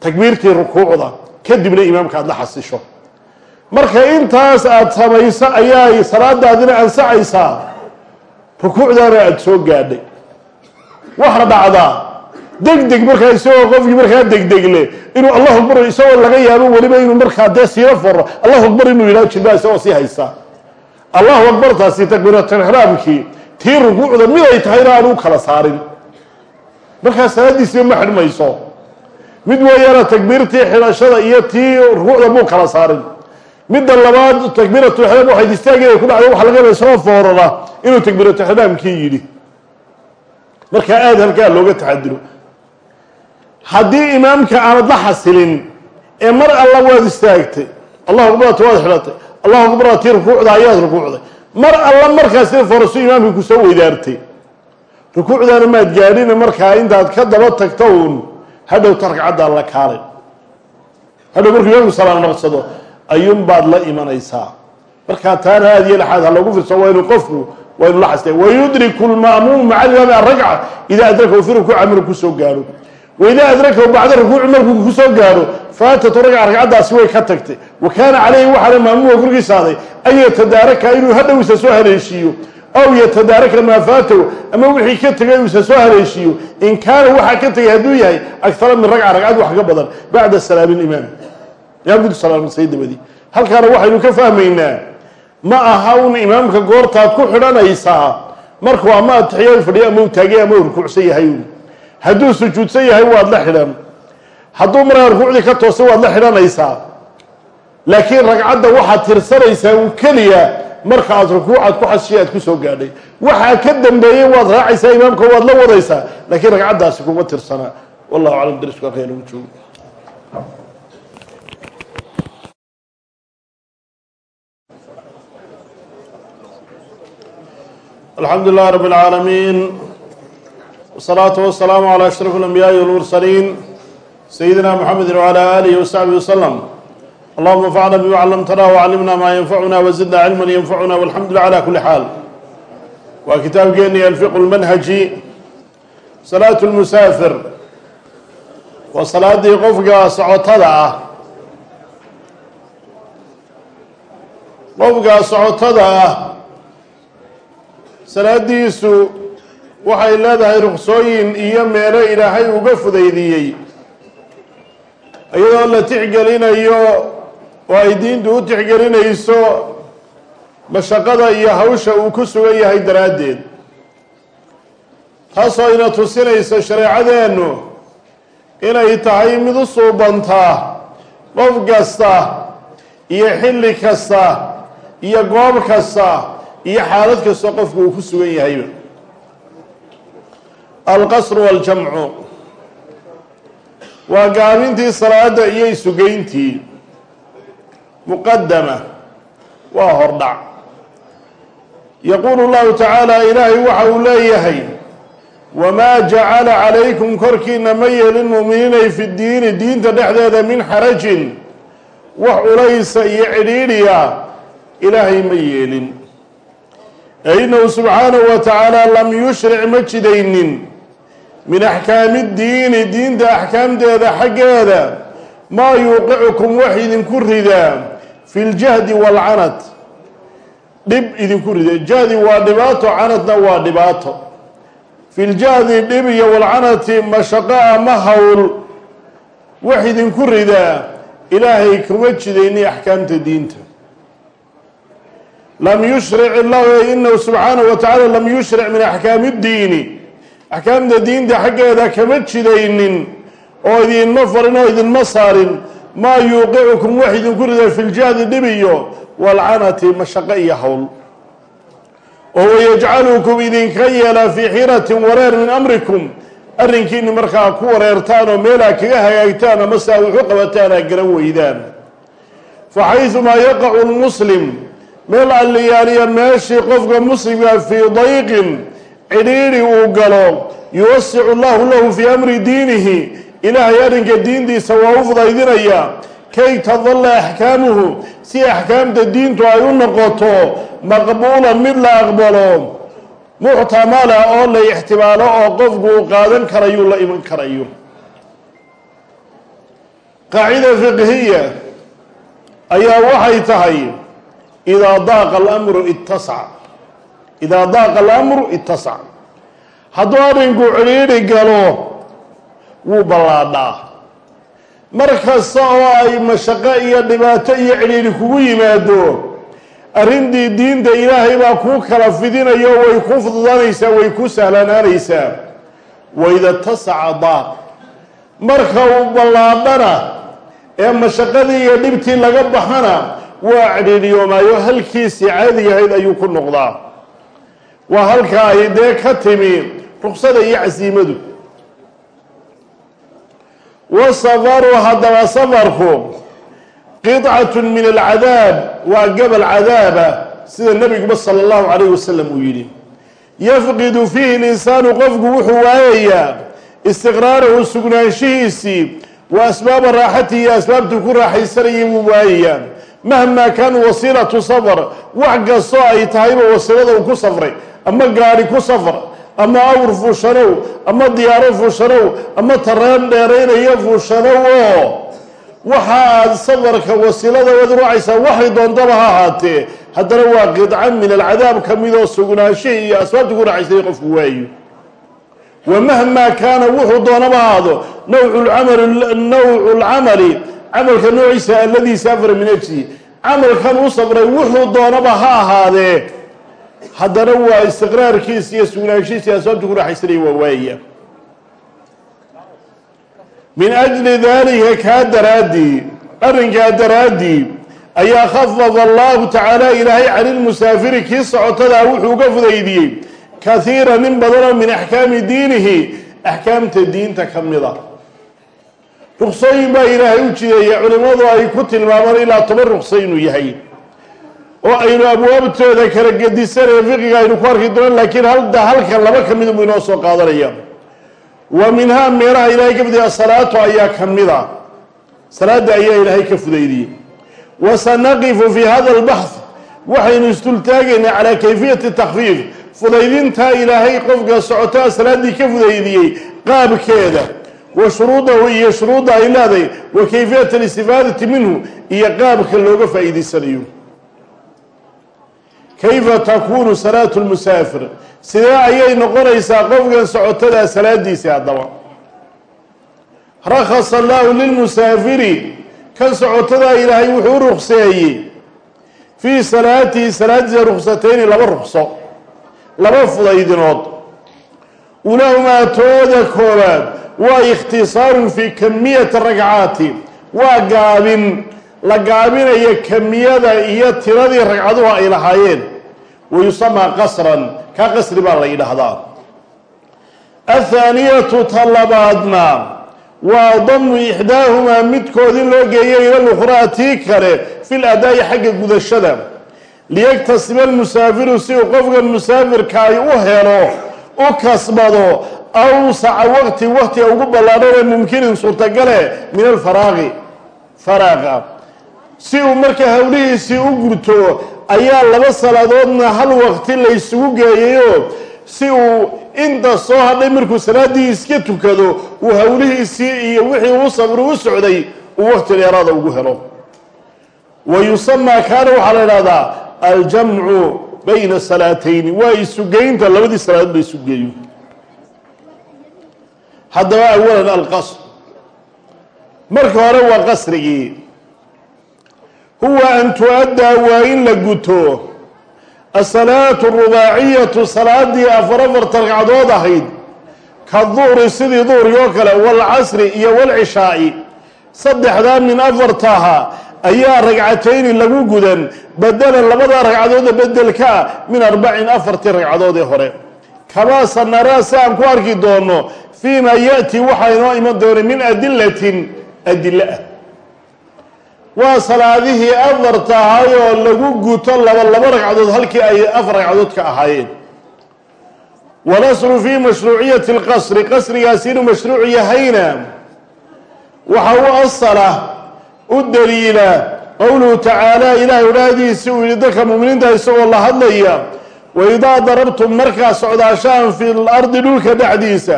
takbiirtii rukuucda kadibna imaamka aada la xasisho. Marka intaas aada samayso ayaa salaadaadina ansaxaysaa rukuucdaana aada soo gaadhay. Waxaa dhacdaa. Deg deg markaa isagoo qofkii markaa degdegle inuu allahu akbar isagoo laga yaabo weliba inuu markaa dee siiro foro allahu akbar inuu yidhaho jilbaa isagoo sii haysa. Allahu akbartaasi takbiiratulixraamkii tii rukuucda mid ay tahayna aan u kala saarin markaa salaadiisiba ma xidhmayso. Mid weeyaana takbiirtii xidhashada iyo tii rukuucda muu kala saarin. Midda labaad takbiiratulixraam waxayd istaagaya ku dhacday waxa laga yaba isagoo foorara inuu takbiiratulixraamkii yidhi. Markaa aada halkaa looga taxadiro. Haddii imaamka aanad la xasilin ee mar alla waad istaagtay allahu akbarata waad xidhatay allahu akbarata tii rukuucda ayaad rukuucday mar alla markaasi forasu imaamka ku soo weydaartay rukuucdaana maad gaadhina markaa intaad ka daba tagto uun hadhowta ragcaddaa la kaalay. Hadhow markuu imaamku salaam noqsado ayuunbaad la imanaysaa. Markaa taana aada iyo ha lagu firso waa qofku waa la xastay. Wayudriku lma'muumu maca alimaami aragca idaa adrakahu fi rukuuca maruu ku soo gaadho waidaa adrakahu bacda rukuuci markuu ku soo gaadho faatatu ragca ragcaddaasi way ka tagtay. Wa kaana calayhi waxaana maamuuga korkiisaaday an yatadaaraka inuu hadhow isa soo haleeshiiyo aw yatadaaraka maa faatahu ama wixii ka tegay uu isa soo haleeshiiyo in kaana waxaa ka tegay hadduu yahay agara min ragca ragcad wax ka badan bacda salaami limaam imaamkudu salaamsay dabadii halkaana waxaynu ka fahmaynaa ma aha un imaamka goortaad ku xidhanaysaa markuu ama atixiyaad fadhiyo ama u taagay ama u rukuucsan yahay. Hadduu sujuudsan yahay waad la xidhan. Hadduu markaa rukuucdii ka toosay waad la xidhanaysaa laakiin ragcadda waxaad tirsanaysaa un keliya marka aad rukuucaad ku xasishay aad ku soo gaadhay waxaa ka dambeeyey waad raacaysaa imaamka waad la wadaysaa laakiin ragcaddaasi kuma tirsanaa wallahu aclam darisku halkaa lagu joogo alxamdu lilah rab اlcaalamiin wsalaatu wasalaamu calى ashraf اlanbiyaaءi wاlmursaliin sayidina mxamedi wعalى alihi wasaxbihi waslm allahuma anfacna bima clamtana wcallimna maa yanfacuna wazidna cilma yanfacuna walxamdu lilah cala kuli xaal waa kitaabkeeni alfiqu lmanhaji salaatu lmusaafir waa salaadii qofka socotada ah qofka socotada ah salaadiisu waxay leedahay ruksooyin iyo meelo ilaahay uga fudaydiyey iyadoo la tixgelinayo oo ay diintu u tixgelinayso mashaqada iyo hawsha uu ku sugan yahay daraaddeed. Taasoo ina tusinayso shareecadeennu inay tahay mid u suubantaa qof kasta iyo xilli kasta iyo goob kasta iyo xaalad kasta qofku uu ku sugan yahayba. Alqasru waljamcu. Waa gaabintii salaada iyo isugeyntii muqadama waa hordhac. Yaquulu llahu tacaala ilaahay waxa uu leeyahay wamaa jacala calaykum korkiina ma yeelin mu'miniinay fi diini diinta dhexdeeda min xarajin wax culaysa iyo cidhiidhiya ilaahay ma yeelin. Ee innahu subxaanahu wa tacaala lam yushric ma jidaynin min axkaami ddiini diinta axkaamteeda xaggeeda maa yuuqicukum wax idinku ridaa fi ljahdi waalcanad dhib idinku rida jahdi waa dhibaato canadna waa dhibaato. Fi ljahdi dhib iyo walcanati mashaqo ama hawl. Wax idinku ridaa ilaahay kuma jidayni axkaamta diinta. Lam yushric illahu inahu subxaanahu wa tacaala lam yushric min axkaami ddiini axkaamta diinta xaggeeda kama jidaynin. Oo idinma farin oo idinma saarin maa yuuqicukum wax idinku rida fi ljahdi dhib iyo walcanati mashaqo iyo hawl. Oo wayajcalukum idinka yeelaa fii xiratin wareer min amrikum arrinkiini markaa ku wareertaan oo meelaa kaga hagaagtaan ama saa wuxu qabataan aa garan weydaan. Fa xaydumaa yaqacu lmuslim meel alliyaaliya meeshii qofka muslimka fii dayqin cidhiidhi uu galo yuwasicu llahu lahu fii amri diinihi ilaahay arrinka diintiisa waa u fudaydinaya. Kay tadalla axkaamuhu si axkaamta diintu ay u noqoto maqbuulan mid la aqbalo muctamala oo la ixtimaalo oo qofku uu qaadan karayuu la iman karayo. Qaacida fiqhiya ayaa waxay tahay idaa daaqa alamru ittasac idaa daaqa alamru ittasac hadduu arrinku cidhiidhi galo wuu ballaadhaa. Mar kasta oo ay mashaqo iyo dhibaato iyo cidhiidhi kugu yimaado arrintii diinta ilaahay baa kuu kala fidinayo way ku fududaanaysaa way ku sahlanaanaysaa. Wayda tasaca daaq marka uu ballaadhana ee mashaqadii iyo dhibtii laga baxana waa cidhiidhiyoomaayo halkiisii caadigahayd ayuu ku noqdaa. Waa halka ay dee ka timi ruksada iyo casiimadu wasafaru haddaba safarku qidcatun min alcadaab waa gabal cadaaba sida nebiguba sala allahu calayh wasalam uu yidhi yafqidu fiihi linsaanu qofku wuxuu waayayaa istiqraarahu sugnaanshihiisii wa asbaaba raaxatihi asbaabtuu ku raaxaysanayay buu waayayaa mahmaa kaana wasiilatu safar wax kastoo ay tahayba wasiilada uu ku safray ama gaadhi ku safar ama awr fuushanow ama diyaaro fuushanow ama tareen dheeraynaya fuushanow. Oo waxa aad safarka wasiilada wad raacaysaa waxay doontaba ha ahaatee. Haddana waa qidca min alcadaab ka midoo sugnaanshihii iyo asbaabta ku raacaysay qofku waayo. Wa mahmaa kaana wuxuu doonaba ahaado nawcu lcamali camalka noociisa aladii saafara min ajlihi camalkan u safray wuxuu doonaba ha ahaadee haddana waa istiqraarkiisa iyo sugnaanshihiisa iyo asbaabta ku raaxaysanaya waa waayaya min ajli dalika kaa daraaddii arrinkaa daraaddii ayaa khafada allahu tacaala ilaahay cani lmusaafiri kii socotadaa wuxuu uga fudaydiyey kahiira nin badanoo min axkaami diinihi axkaamta diinta ka mida ruqsooyin baa ilaahay u jideeyay culimmadu ay ku tilmaamaan ilaa toban ruqso inuu yahay oo aynu abwaabtooda kala gedisanee fiqiga aynu ku arki doono laakiin halda halkan laba ka midu buu inoo soo qaadanaya. Wa minhaa meelaha ilaahay ka fudayay asalaatu ayaa ka mida. Salaada ayaa ilaahay ka fudaydiyey. Wa sanaqifu fi hada albaxth waxaynu isdultaagaynaa calaa kayfiyati takfiif fudaydintaa ilaahay qofka socotaa salaaddii ka fudaydiyey qaabkeeda. Wa shuruudahu iyo shuruudda ay leedahay wa kayfiyat alistifaadati minhu iyo qaabka looga faa'iidaysanayo kayfa takunu salaatu lmusaafir sidee ayay noqonaysaa qofkan socotadaa salaadiisi haddaba rakhasa allahu lilmusaafiri kan socotadaa ilaahay wuxuu u ruqseeyey fii salaatihi salaadiisa ruksatayni laba ruqso laba fudaydinood ulahumaa tooda koobaad waa ikhtisaarun fii kamiyati ragcaati waa gaabin la gaabinayo kamiyada iyo tiradii ragcaduhu ay lahaayeen wa yusamaa qasran kaa qasri baa la yidhaahdaa athaaniyatu ta labaadna waa damu ixdaahumaa midkood in loo geeyo ila lukhraa tii kale fil adaa'i xagga gudashada liyaktasiba almusaafiru si uu qofkan musaafirka ay u helo u kasbado awsaca waqti waqtiga ugu ballaadhane mumkinin suurtagale min alfaraaqi faraaqa si uu marka howlihiisii u gurto ayaa laba salaadoodna hal waqti la ysugu geeyayo si uu inta soo hadhay markuu salaaddii iska tukado uu howlihiisii iyo wixii uu sabri u socday uu waqti dheeraada ugu helo. Wa yusamaa kaana waxaa la idhahdaa aljamcu bayna salaatayni waa isugeynta labadii salaadood la isugeeyo haddaba awalan alqasr. Marka hore waa qasrigii huwa an tu-addaa waa in la guto. Asalaatu rubaaciyatu salaadii afar afarta ragcadood ahayd ka duhri sidii duhri oo kale walcasri iyo walcishaa'i saddexdaa min afartaha ayaa ragcatayni lagu gudan bedelan labada ragcadooda ah min arbacin afartii ragcadood ee hore. Kamaa sanaraa si aan ku arki doono fii ma yaأti waxaa inoo iman doona min adilatin adilo ah waa salaadihii afarta ahay oo lagu guto laba laba ragcadood halkii ay afar ragcadood ka ahaayeen. Walaslu fii mashruuciyati اlqasri qasrigaasi inuu mashruuc yahayna. Waxa u asala u daliila qowluhu tacaala ilaahay odhaahdiisi uu yihi dadka muminiinta isagoo la hadlaya waidaa darabtum markaa socdaashaan fi lardi dhulka dhexdiisa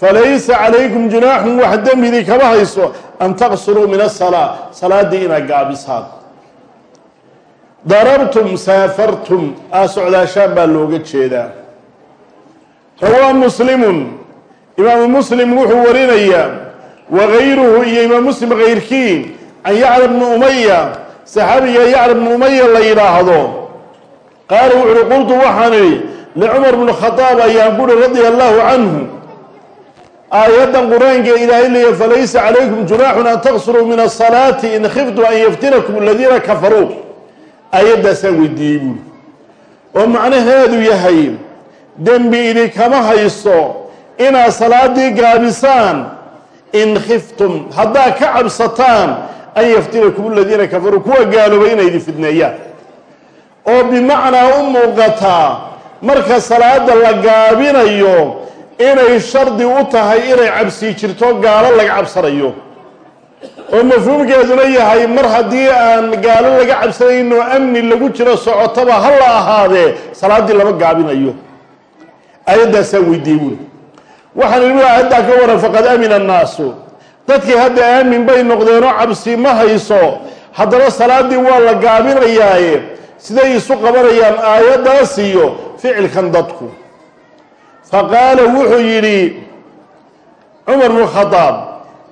falaysa calaykum junaaxun wax dembidii kama hayso an taqsuruu min asalaa salaaddii inaad gaabisaan darabtum saafartum aa socdaashaan baa looga jeedaa rawaa muslimun imaamu muslim wuxuu warinayaa wagayruhu iyo imaam muslim kayrkii can yacla bni umaya saxaabiga yacla bni umaya la yidhaahdo qaala wuxu uhi qultu waxaan idhi licumar bni khadaab ayaan kuhi radia allahu canhu aayaddan qur'aanka ilaahay leeya falaysa calaykum junaaxun an taqsuruu min asalaati in khiftum an yaftinakum aladiina kafaruu. Aayaddaasaan weydiiyey buuri oo macnaheedu yahay dembi idinkama hayso inaad salaaddii gaabisaan in khiftum haddaad ka cabsataan an yaftinakum aladiina kafaruu kuwa gaaloobay inay idin fidneeyaan. Oo bimacnaa u muuqataa marka salaada la gaabinayo inay shardi u tahay inay cabsi jirto gaalo laga cabsanayo. Oo mafhuumkeeduna yahay mar haddii aan gaalo laga cabsanayno amni lagu jiro socotaba ha la ahaadee salaaddii lama gaabinayo. Aayaddaasaan weydiiyey buuri. Waxaan idhi aayaddaa ka waran faqad amina annaasu. Dadkii hadda aamin bay noqdeenoo cabsi ma hayso. Haddaba salaaddii waa la gaabinayaaye. Siday isu qabanayaan aayaddaas iyo ficilkan dadku faqaala wuxuu yidhi cumar bnu khadaab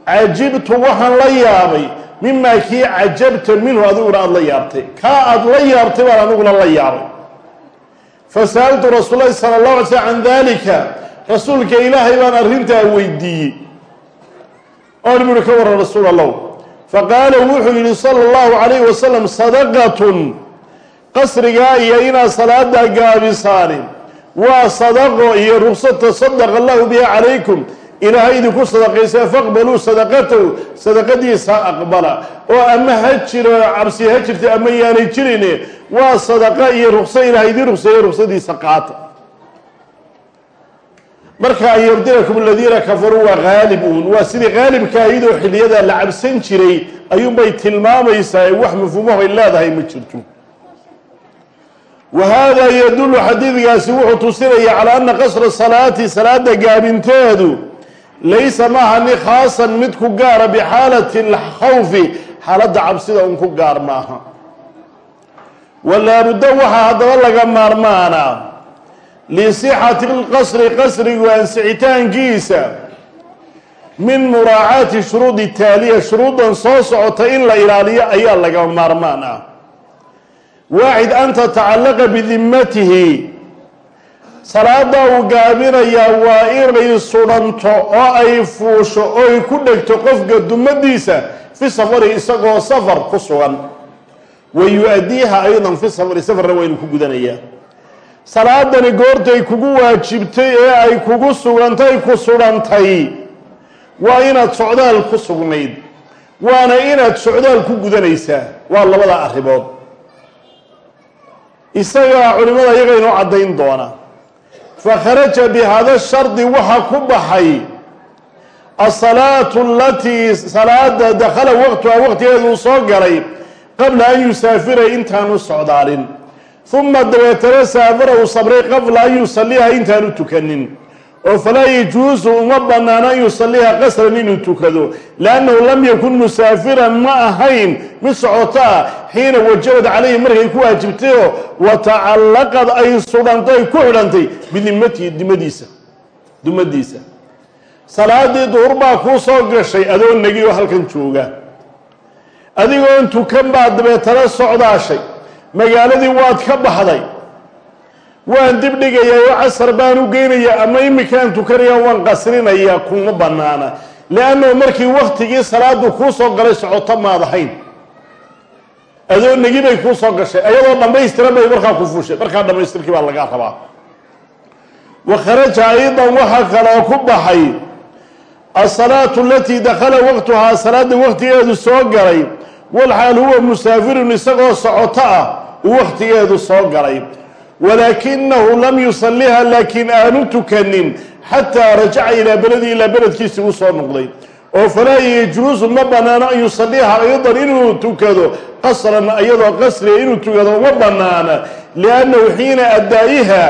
cajibtu waxaan la yaabay mimaa kii cajabta minhu adiguna aada la yaabtay. Kaa aada la yaabtay baan aniguna la yaabay. Fasa'altu rasuul lahi sala allahu alay slm can dalika rasuulka ilaahay baan arrintaa weydiiyey. Oon buuhi ka warran rasuul allow faqaala wuxuu yidhi sala allahu calayhi wasalam sadaqatun qasrigaa iyo inaad salaadaa gaabisaani waa sadaqo iyo rugsata sadaqa allahu biha calaykum. Ilaahay idinku sadaqaysee faqbaluu sadaqatahu sadaqadiisa aqbala. Oo ama ha jiro cabsi ha jirta ama yaanay jirin waa sadaqa iyo rugso ilahay idin rugseeye rugsadiisa qaata marka an yabdilakum aladiina kafaruu waa haalib uun waa sidii haalibka iyadoo xiliyadaa la cabsan jiray ayuunbay tilmaamaysaa wax mafhuumaho ay leedahay ma jirto wa hada yadulu xadiidkaasi wuxuu tusinaya calaa ana qasra salaati salaada gaabinteedu laysa maaha ni khaasan mid ku gaara bixaalati alkhawfi xaaladda cabsida un ku gaar maaha walaabudda waxaa haddaba laga maarmaanaa lisixati lqasri qasrigu ansixitaankiisa min muraacaati shuruudi taaliya shuruudan soo socota in la ilaaliyo ayaa laga maarmaan waaxid an tatacallaqa bidimatihi salaada uu gaabinayaa waa inay sudhanto oo ay fuusho oo ay ku dhegto qofka dumadiisa fi safari isagoo safar ku sugan. Wa yu-adiiha aydan fi safari safarna waa inuu ku gudanayaa. Salaadani goortay kugu waajibtay ee ay kugu sugantay ku sudhantay waa inaad socdaal ku sugnayd. Waana inaad socdaal ku gudanaysaa. Waa labada arrimood isagaa culimada iyaga inoo caddayn doona. Fa kharaja bi hada shardi waxaa ku baxay asalaatu alatii salaada dakhala waqtuha waqtigeedu uu soo galay qabla an yusaafira intaanu socdaalin. Uma dabeetana saafara uu sabray qabla an yusaliha intaanu tukanin oo falaa yajuusu uma banaano an yusaliha qasran inuu tukado liannahu lam yakun musaafiran ma ahayn mid socoto ah xiina wajabad calayhi markay ku waajibtayoo wa tacallaqad ay sudhantay ku xidhantay bidimatihi dimadiisa dumadiisa. Salaadii duhur baa kuu soo gashay adoo negi oo halkan jooga. Adigoon tukan baad dabeetana socdaashay. Magaaladii waad ka baxday waan dib dhigayaa oo casar baan u geynaya ama imikaan tukanaya waan qasrinaya kuma banaana liannahu markii waktigii salaadu kuu soo galay socoto maad ahayn. Adoo negi bay kuu soo gashay. Ayadoo dhammaystiran bay markaa ku fuushay. Markaa dhammaystirkii baa lagaa rabaa. Wa kharaja aydan waxaa kaloo ku baxay asalaatu alatii dakhala waqtuhaa salaada waqtigeedu soo galay walxaal huwa musaafirun isagoo socoto ah uu waqtigeedu soo galay walaakinahu lam yusaliha laakiin aanu tukanin xataa rajaca ilaa beledi ilaa beledkiisi uu soo noqday. Oo falaa yajuusu ma banaano an yusaliha aydan inuu tukado qasran iyadoo qasriga inuu tukado uma banaana liannahu xiina adaa'iha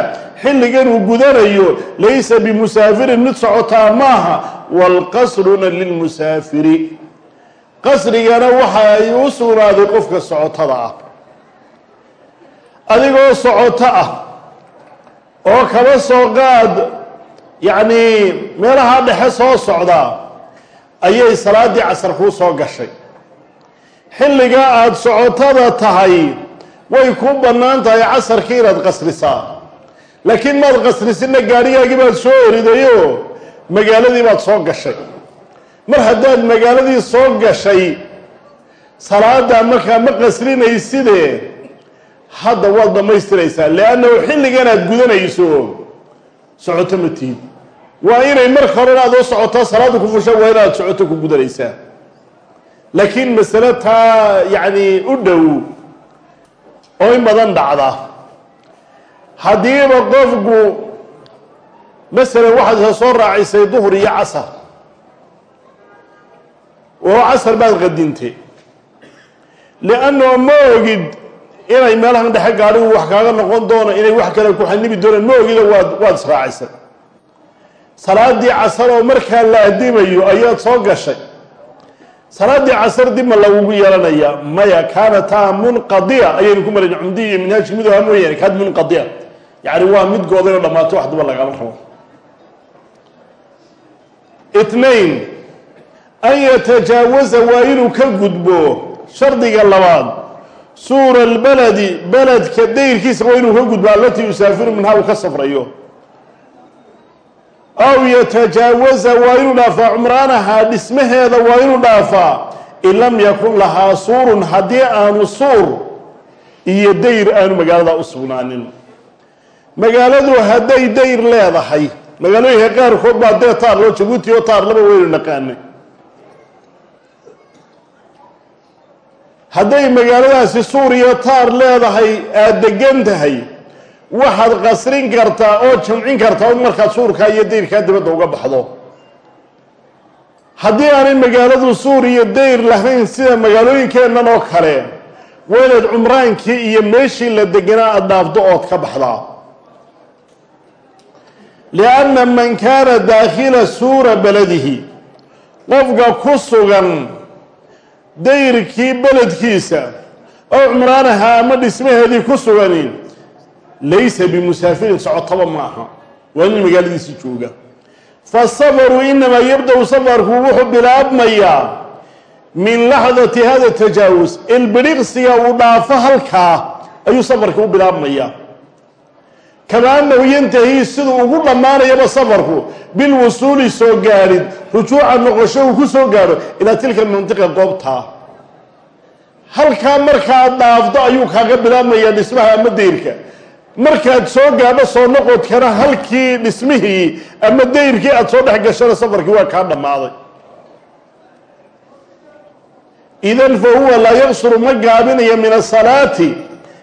xilligan uu gudanayo laysa bimusaafirin mid socotaa maaha waalqasruna lilmusaafiri. Qasrigana waxa ay u sugnaaday qofka socotada ah adigoo socoto ah oo kaba soo qaad yacnii meelaha dhexe soo socda ayay salaaddii casar kuu soo gashay. Xilliga aada socotada tahay way kuu bannaan tahay casarkii inaad qasrisaa. Laakiin maad qasrisinna gaadhigaagii baad soo eridayoo magaaladii baad soo gashay. Mar haddaad magaaladii soo gashay salaada markaa ma qasrinayside hadda waad dhammaystiraysaa liannahu xilligan aad gudanayso. Socoto ma tihid waa inay marka hore adoo socotaa salaada ku fusha waa inaad socoto ku gudanaysaa. Laakiin masale taa yacni u dhow. Oo in badan dhacda. Haddiiba qofku masalan waxaad soo raacisay duhur iyo casar. Oo casar baad qadintay. Liannao ma ogid inay meelahan dhexe gaadhigu wax kaaga noqon doono inay wax kale ku xanibi doonaan ma ogida waad waad israacisay salaadii casar oo markaa la adimayo ayaad soo gashay. Salaadii casar dib ma lagugu yeelanayaa maya kaanataa munqadiya ayaynu ku marayna cumdiya iyo minhaajka mid aha mooyaane kaad munqadiya. Yacni waa mid gooday oo dhammaato wax duba rabo. Itnain an yatajaawaza waa inuu ka gudbo shardiga labaad suura albaladi beledka dayrkiisa waa inuu ka gudbo alatii yusaafiru minhaa uu ka safrayo. Aw yatajaawaza waa inuu dhaafaa cumraanahaa dhismaheeda waa inuu dhaafaa. In lam yakun lahaa suurun haddii aanu suur iyo dayr aanu magaalada u sugnaanin. Magaaladu hadday dayr leedahay magaalooyinka qaarkood baa dee taar loo jabuuti oo taar laba weynu naqaanay hadday magaaladaasi suuriya taar leedahay aada degan tahay. Waxaad qasrin kartaa oo jamcin kartaa o markaad suurkaa iyo dayrkaa dibadda uga baxdo. Haddii aanay magaaladu suuriya dayr lahayn sida magaalooyinkeennan oo kale waa inaad cumraankii iyo meeshii la deganaa aada dhaafdo ood ka baxdaa lianna man kaana daakhila suura beladihi qofka ku sugan dayrkii beledkiisa. Oo cumraanaha ama dhismaheedii ku sugani laysa bimusaafirin socotaba maaha. Waa nin magaaladiisi jooga. Fasafaru inamaa yabda-u safarku wuxuu bilaabmayaa min laxdati hada tajaawus. Ilbidhiqsiga uu dhaafo halkaa ayuu safarka u bilaabmayaa kamaanahu yantahi siduu ugu dhammaanayaba safarku bilwusuuli soo gaadhid rujuuca noqosho uu ku soo gaadho ilaa tilka mantiqa goobtaa halkaa markaad dhaafdo ayuu kaaga bilaabmayaa dhismaha ama dayrka markaad soo gaadho soo noqodkana halkii dhismihii ama dayrkii aada soo dhex gashana safarkii waa kaa dhammaaday. Idan fa huwa laa yaqsuru ma gaabinayo min asalaati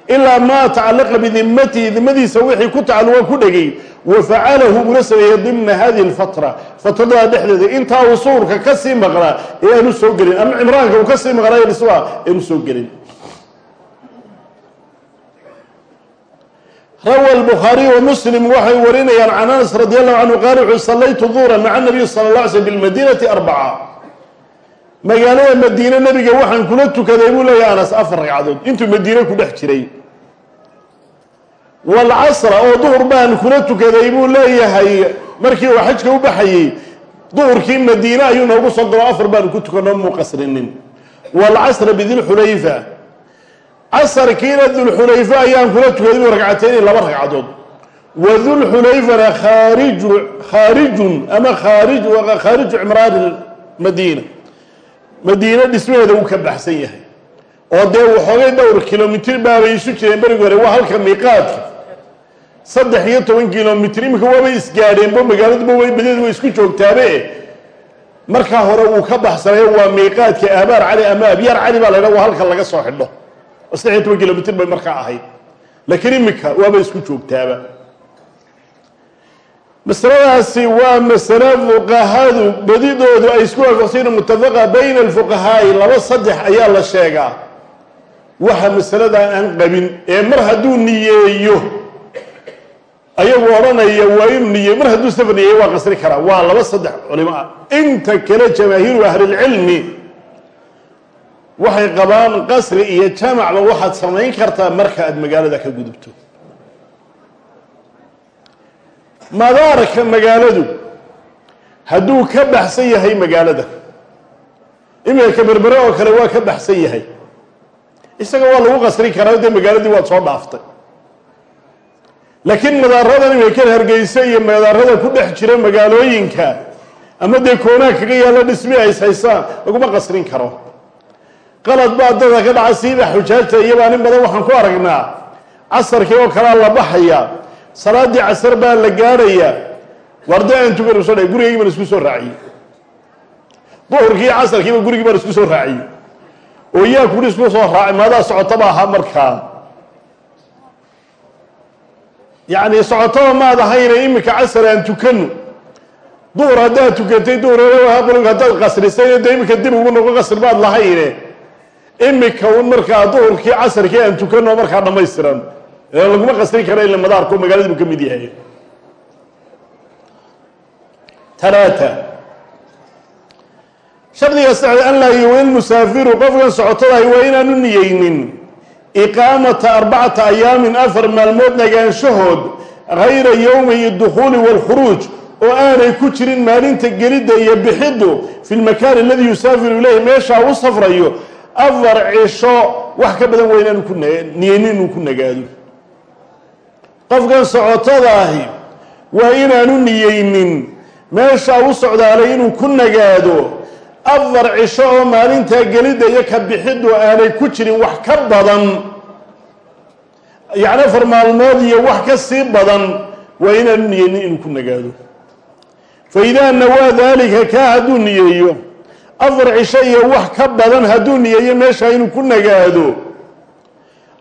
ilaa maa tacalaqa bidimatihi dimadiisa wixii ku tacalluqa ku dhegay. Wa facalahu una sameeyey dimna hadihi lfatra fatradaa dhexdeeda intaa uu suurka ka sii maqnaa ee soo gelin. Ama cimraanka ka sii maqnaa ee dhismaa aanu soo gelin. Rawa lbukhaariy wa muslim waxay warinayaan can anas radi allahu canhu qaala wuxuu sallaytu duura maca nabiy sala la alay slm bilmadinati arbaca. Magaalada madiine nebiga waxaan kula tukaday buu leeyahay anas afar ragcadood. Intuu madiine ku dhex jiray walcasra oo duhur baan kula tukaday buu leeyahay markii uu xajka u baxayey duhurkii madiine ayuu noogu soo galo afar baanu ku tukanoo muu qasrinin walcasra bidilxulayfa casarkiina dulxulayfa ayaan kula tukaday buu ragcatayni laba ragcadood wa dulxulayfana khaariju khaarijun ama khaarij khaariju cimraani madiina madiine dhismaheeda wuu ka baxsan yahay oo dee waxoogay dhowr kilomitr baabay isu jireen berigi hore waa halka miiqaadka saddex iyo toban kilomitr iminka waabay isgaadheenbo magaaladuba way badeedu way isku joogtaabe markaa hore wuu ka baxsanayo waa miiqaadka aabaar cali ama abyaar cali baa la ydhaha waa halka laga soo xidho. Saddex iyo toban kilomitr bay markaa ahayd. Laakiin iminka waaba isku joogtaaba. Masaladaasi waa masalo fuqahadu badidoodu ay isku waafaqsayin mutafaqa bayna alfuqahaa'i laba saddex ayaa la sheegaa. Waxa masaladaa aan qabin ee mar hadduu niyeeyo ayagu odhanaya waa inuu niyeeyo mar hadduu safar niyeeyo waa qasri karaa waa laba saddex culimo ah. Inta kale jamaahiiru ahlilcilmi waxay qabaan qasri iyo jamacba waxaad samayn kartaa marka aad magaalada ka gudubto. Madaarka magaaladu hadduu ka baxsan yahay magaalada iminka berbere oo kale waa ka baxsan yahay. Isaga waa lagu qasri karaa dee magaaladii waad soo dhaaftay laakiin madaaradan iminka hargeysa iyo madaarada ku dhex jira magaalooyinka. Ama dee koonaa kaga yaalla dhismi ays haysaan laguma qasrin karo. Qalad baa dada ka dhaca siiba xujaajta iyobaa nin badan waxaan ku aragnaa. Casarkii oo kalea la baxaya salaadii casar baa la gaadhayaa warda aan tukan soo dha gurigaygi baan isku soo raaciyey. Duhurkii casarkiiba gurigii baan isku soo raaciyey. Oo yaa kuri isku soo raacay maadaa socotaba ahaa markaa yacni socotaba maad ahayna iminka casar aan tukano. Duhur haddaad tukatay duhur haddaad qasrisayna dee iminka dib ugu noqo qasri baad lahayne imika un markaa duhurkii casarkii aan tukano markaa dhammaystiran. Laguma qasri karo ila madaarku magaaladiibu ka mid yahay. Talaata. Shardiga saxda an laa yuwil musaafiru qofkan socotadahay waa inaanu niyeynin iqaamata arbacata ayaamin afar maalmood nagaanshahood gayra yowmi dukhuuli waalkhuruuj oo aanay ku jirin maalinta gelidda iyo bixiddu fi lmakaani aladii yusaafiru ilayhi meeshaa u safrayo afar cisho wax ka badan waa inaanu ku niyeynin inuu ku nagaado qofkan socotada ahi waa inaanu niyeynin meeshaa u socdaalay inuu ku nagaado afar cisho oo maalintaa gelidda iyo ka bixiddu aanay ku jirin wax ka badan. Yacni afar maalmood iyo wax ka sii badan waa inaanu niyeynin inuu ku nagaado. Fa idaa nawaa daalika kaa hadduu niyeeyo afar cisho iyo wax ka badan hadduu niyeeyo meeshaa inuu ku nagaado.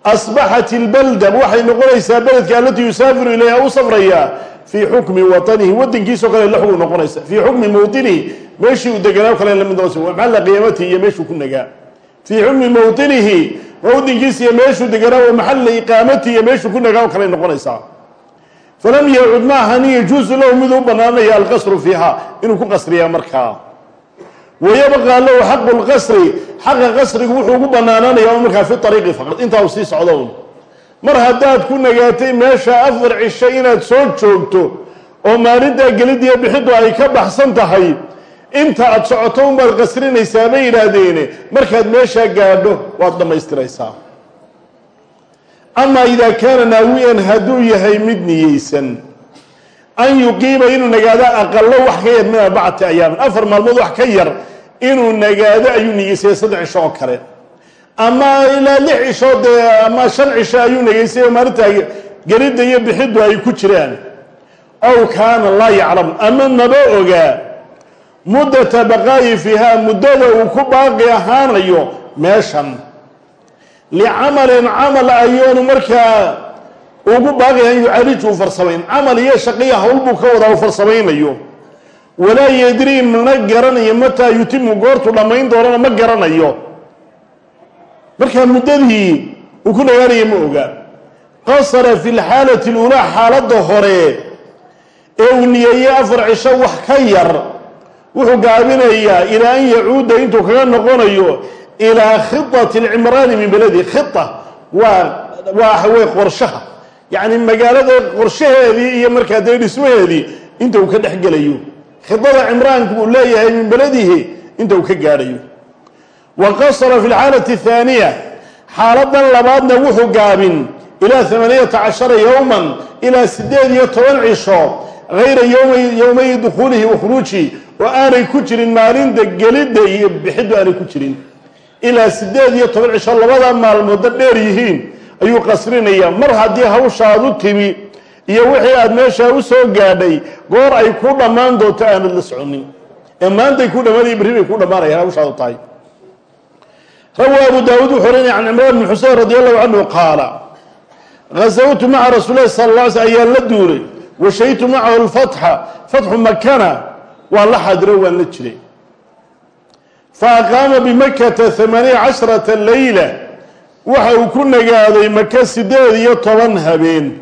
Asbaxat ilbalda waxay noqonaysaa beledka alatii yusaafiru ilayha u safrayaa fii xukmi watanihi wadankiisao kale la xukm noqonaysa fii xukmi mawطinihi meeshii uu deganaa kale la mid noqonaysa maxalla qiyaamatihi iyo meeshuu ku nagaa? Fii xukmi mawطinihi wadankiisa iyo meeshuu deganaa wa maxalla iqaamatihi iyo meeshuu ku nagaa oo kale noqonaysaa? Falam yacud ma ahani yajuusu lahu mid u banaanaya alqasru fiiha inuu ku qasriyaa markaa wayabqaa lahu xaqu lqasri xaqa qasrigu wuxuu ugu banaanaanaya o markaa fi ariiqi faqad intaa uu sii socdo. Un mar haddaad ku nagaatay meesha afar cisho inaad soo joogto oo maalintaa gelidiiyo bixiddu ay ka baxsan tahay inta aad socoto unbaad qasrinaysaa bay yidhaahdeene markaad meeshaa gaadho waad dhammaystiraysaa amaa idaa kaana naawiyan hadduu yahay mid niyeysan. An yuqiima inuu nagaado aqalo wax ka yar min arbacati ayaamin. Afar maalmood wax ka yar inuu nagaado ayuu niyeysaya saddex cisho oo kale. Ama ilaa lix cisho dee ama shan cisho ayuu nageysayo maalintaa gelidda iyo bixiddu ay ku jiraan. Aw kaana laa yaclam ama maba ogaa muddata baqaayi fiiha muddada uu ku baaqi ahaanayo meeshan. Licamalin camal ayoonu markaa ugu baaqi ahaan yucarij uu farsamayn. Camal iyo shaqiya hawl buu ka wadaa uu farsamaynayo walaa yadrii mana garanayo mataa yutimu goortu dhammayn doonana ma garanayo. Markaa muddadii uu ku dhagaanaya ma oga. Qasara fi lxaalati اluulaa xaaladda hore ee uu niyeeyey afar cisho wax ka yar wuxuu gaabinayaa ilaa an yacuuda intuu kaga noqonayo ilaa khidati alcimraani min beladi khia waa waxaweye qorshaha. Yacni magaalada qorshaheedii iyo markaa dee dhismaheedii inta ka dhex gelayo. Khidada cimraanku uu leeyahay min beladihi inta uu ka gaadhayo. Wa fi alxaalati athaaniya xaaladan labaadna wuxuu gaabin ilaa ثamaaniyata cashara yowman ilaa sideed iyo toban cisho gayra yowmay dukhuulihi wa khuruujihi oo aanay ku jirin maalinta gelidda iyo bixiddu aanay ku jirin ilaa sideed iyo toban cisho labada maalmoodda dheer yihiin ayuu qasrinayaa mar haddii hawshaad u timi iyo wixii aad meeshaa u soo gaadhay goor ay ku dhammaan doonto aanad la soconin ee maantay ku dhammaanaya berri bay ku dhammaanayaan hawshaadu tahay rawaa abu daawuud wuxuu oranaya can cimraan bn xusein radi allahu canhu qaala gazawtu maca rasuuli lahi sala la sl ayaan la duulay wa shahidtu macahu alfatxa fatxu makana waan la xadiro waan la jiray fa aqaama bimakata hamaaniya casharata leyla waxa uu ku nagaaday maka sideed iyo toban habeen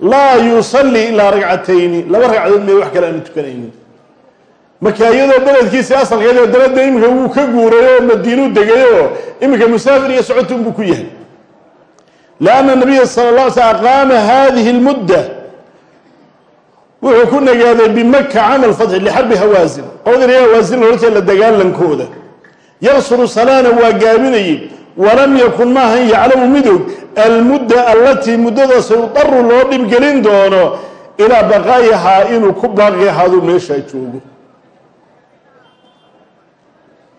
laa yusalli ilaa ragcatayni laba ragcadood mee wax kale aanu tukanaynin marka iyadoo beledkiisii asalkeed daladda iminka wuu ka guuray oo madiinuu degayoo iminka musaafir iyo socota unbuu ku yahay lianna nabiya sala la alay aqaama hadihi lmudda wuxuu ku nagaaday bimaka camal fatxi lixarbi hawaasin qolada reer hawaasin loodhan jeeda la dagaalankooda yaqsuru salaana waa gaabinayay walam yakun maahan yaclamu midog almudda allatii muddadaas yudaru loo dhibgelin doono ilaa baqaa'ihaa inuu ku baaqi ahaaduu meeshaa joogo.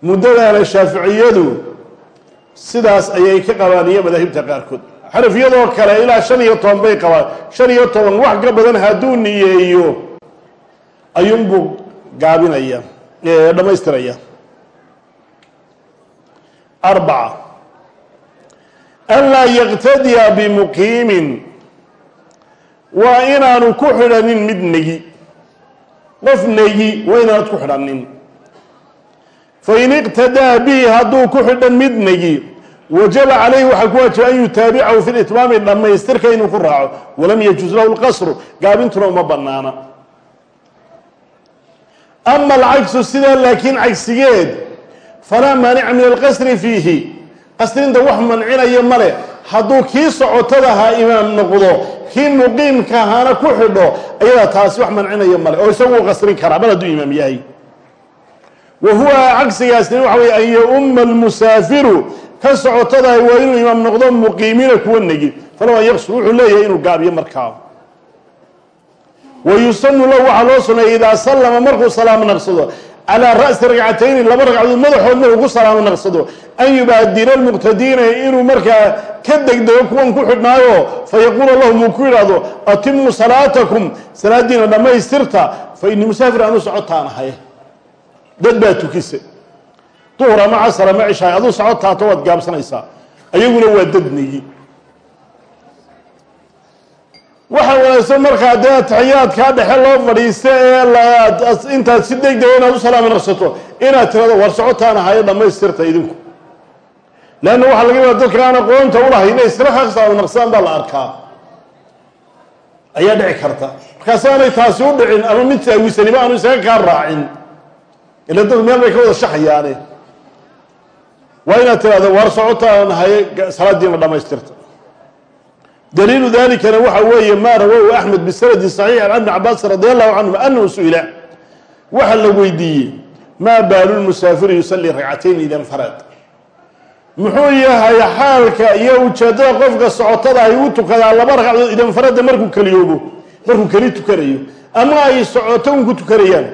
Muddadaana shaaficiyadu sidaas ayay ka qabaan iyo madaahibta qaarkood xanafiyadoo kale ilaa shan iyo toban bay qabaan. Shan iyo toban wax ka badan hadduu niyeeyo ayuunbuu gaabinaya dhammaystiraya. Arbaca. Anlaa yaqtadiya bimuqiimin. Waa inaanu ku xidhanin mid negi. Qof negi waa inaanad ku xidhanin fain iqtadaa bihi hadduu ku xidhan mid negi wajaba calayhi waxaa ku waajiba an yutaabicahu fi litmaami dhammaystirka inuu ku raaco. Walam yajuz lahu lqasru gaabintuna uma banaana ama alcagsu sidaa laakiin cagsigeed falaa maanica min alqasri fiihi. Qasrinta wax mancinaya male hadduu kii socotadahaa imaam noqdo kii muqiimka ahaana ku xidho ayadaa taasi wax mancinaya male oo isagu qasrin karaa bal hadduu imaam yahay. Wa huwa cagsigaasna waxa weye an yauma almusaafiru ka socotadaa waa inuu imaam noqdo muqiimiina kuwa negi. Falow an yaqsur wuxuu leeyahay inuu gaabiyo markaa. Wa yusanu lahu waxaa loo suneeyay idaa sallama markuu salaamo naqsado. Calaa ra'si ragcatayni laba ragcadood madaxood markuu ku naqsado. An yubaadira almuqtadiina inuu markaa ka degdego kuwan ku xidhnaayo. Fayaquula lahum uu ku yidhaahdo atimuu salaatakum. Salaadiina dhammaystirta fa inii musaafir aanu socotaan ahay dad baa tukisa duhur ama casar ama cishaay aduu socod taato waad ayaguna waa dadnigi. Waxa wanaagsan markaa dee ataxiyaadkaa dhexe loo fadhiista ee intaad si degdega inaad u salaamo naqsato inaad tirado war socotaan ahayo dhammaystirta idinku. Leanna waxaa laga yaaba dadka aan aqoonta ulahay inay isla salaamo naqsadaan baa la arkaa. Ayaa dhici karta. Markaas aanay taasi u dhicin ama mid taawisaniba aanu isaga kaa raacin. Ila dad meel bay ka wada shaxayaane waa inaad tirahdo war socotaan ahaye salaadiina dhammaystirta daliilu dalikana waxa weeye ma rawahu axmed bisanadi صaxiix can ibni cabaas radi allahu canhum anahu su'ila. Waxa la weydiiyey maa baalu lmusaafiri yusalii ragcatayn ida nfarad muxuu yahay xaalka iyo ujeeddada qofka socotada ay u tukadaa laba ragcadood idanfarada markuu keliyoobo markuu keli tukanayo ama ay socoto un ku tukanayaan.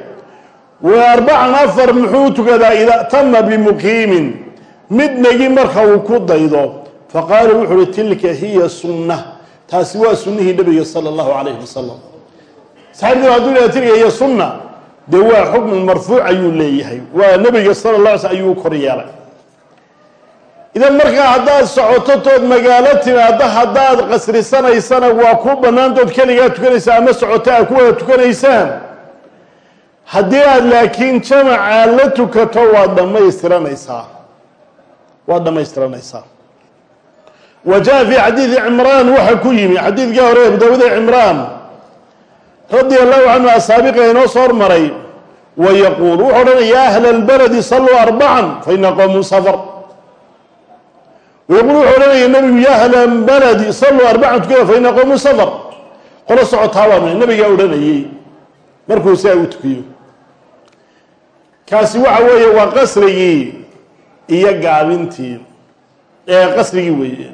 Wa arbacan afar muxuu ida tama bimuqiimin mid negi marka uu ku daydo faqaala wuxu uhi tilka hiya sunna taasi waa sunnihii nabiga sala allahu calayhi wasalam saxabigu hadduu tilka hiya sunna dee waa xukmu marfuuc ayuu leeyahay. Waa nabiga sala la alay ayuu kor yeelay. Idan markaa haddaad socoto tood magaalo timaado haddaad qasrisanaysana waa ku bannaantood keligaa tukanaysaa ama socoto aad ku wada tukanaysaan. Haddii aad laakiin jamacaa la tukato waad dhammaystiranaysaa waad dhammaystiranaysaa. Wa jaa fii xadiidi cimraan waxaa ku yimi. Xadiidkii hore abu cimraan radia allahu canhu asaabiqa inoo soo hormaray wa wuxuu odhanaya ya ahla اlbaladi saluu arbacan faina qowmun safar. Wayaquul wuxuu odhanaya nabigu ya ahla baladi saluu arbacan tukada faina qowmun safar. Qolo socotaa baa nabigaa odhanayey markuu saa u tukiyo. Kaasi waxa weeye waa qasrigii iyo gaabintii ee qasrigii weeye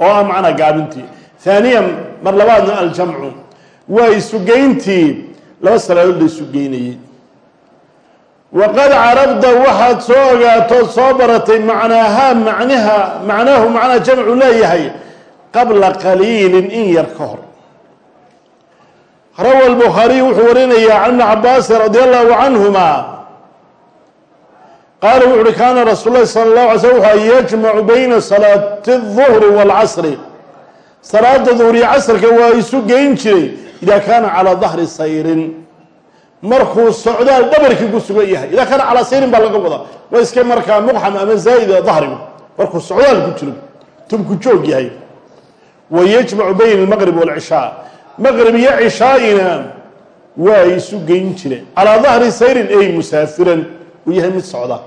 oo ah macnaa gaabintii. Haaniyan mar labaadna aljamcu waa isugeyntii laba salaadood la isugeynayey. Waqad carabda waxaad soo ogaatood soo baratay macnaahaa macnaha macnaahu macnaha jamcu leeyahay qabla qaliilin in yar ka hor. Rawa lbukhaariy wuxuu warinayaa can ibni cabaasin radi allahu canhuma qaala wuxu uhi kaana rasuul lahi sala اllahu alay slm wuxu yajmacu bayna salaati الظuhri wاlcasri salaada duhriya casrka waa isu geyn jiray idaa kaana calaa dahri sayrin markuu socdaal dhabarkii ku sugan yahay idaa kaana calaa sayrin baa laga wadaa waa iska markaa muqxam ama zaa'ida dahrigu markuu socdaal ku jiro tubku joog yahay wa yajmacu bayna almaqrib waalcishaa maqrib iyo cishaa'ina waa isu geyn jireen calaa dahri sayrin ay musaafiran uu yahay mid socda.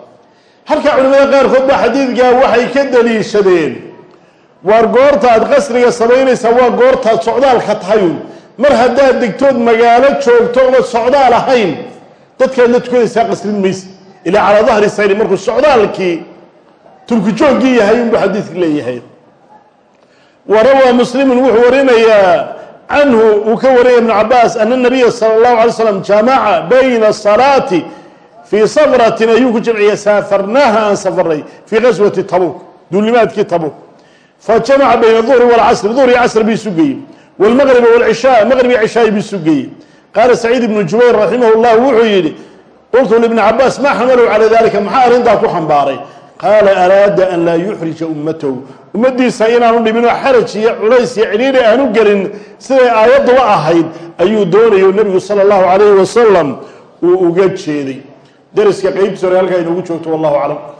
Halkaa culimada qaarkood baa xadiidkaa waxay ka daliishadeen waar goortaad qasriga samaynaysaa waa goortaad socdaalka tahayun mar haddaad degtood magaalo joogto ood socdaal ahayn dadkaad la tukanaysaa qasrin mayse ilaa calaa dahri sayri markuu socdaalkii turkijooggii yahay unbuu xadiidku leeyahay. Wa rawaa muslimun wuxuu warinayaa canhu uu ka warinaya ibnu cabaas ana nabiya sala allahu alay slam jamaca bayna asalaati fii safratin ayuu ku jamciya saafarnaaha aan safarnay fii qaswati tabuk duulimaadkii tabuk. Fa jamaca bayna duhri walcasri duhri casr buu isu geeyey wاlmaqrib wاlcishaa maqrib iyo cishaay buu isu geeyey qaala saciid ibnu jubayr raximah llah wuxuu yidhi qultu libni cabaas maa xamalahu calaa dalika maxaa arrintaa ku xambaaray? Qaala araada an laa yuxrija ummatahu. Ummaddiisa inaanu dhibinoo xaraj iyo culays iyo cidhiiri aanu gelin siday aayadduba ahayd uga jeeday dariska qeybtiis hore halkaa inoogu joogto wallahu aclam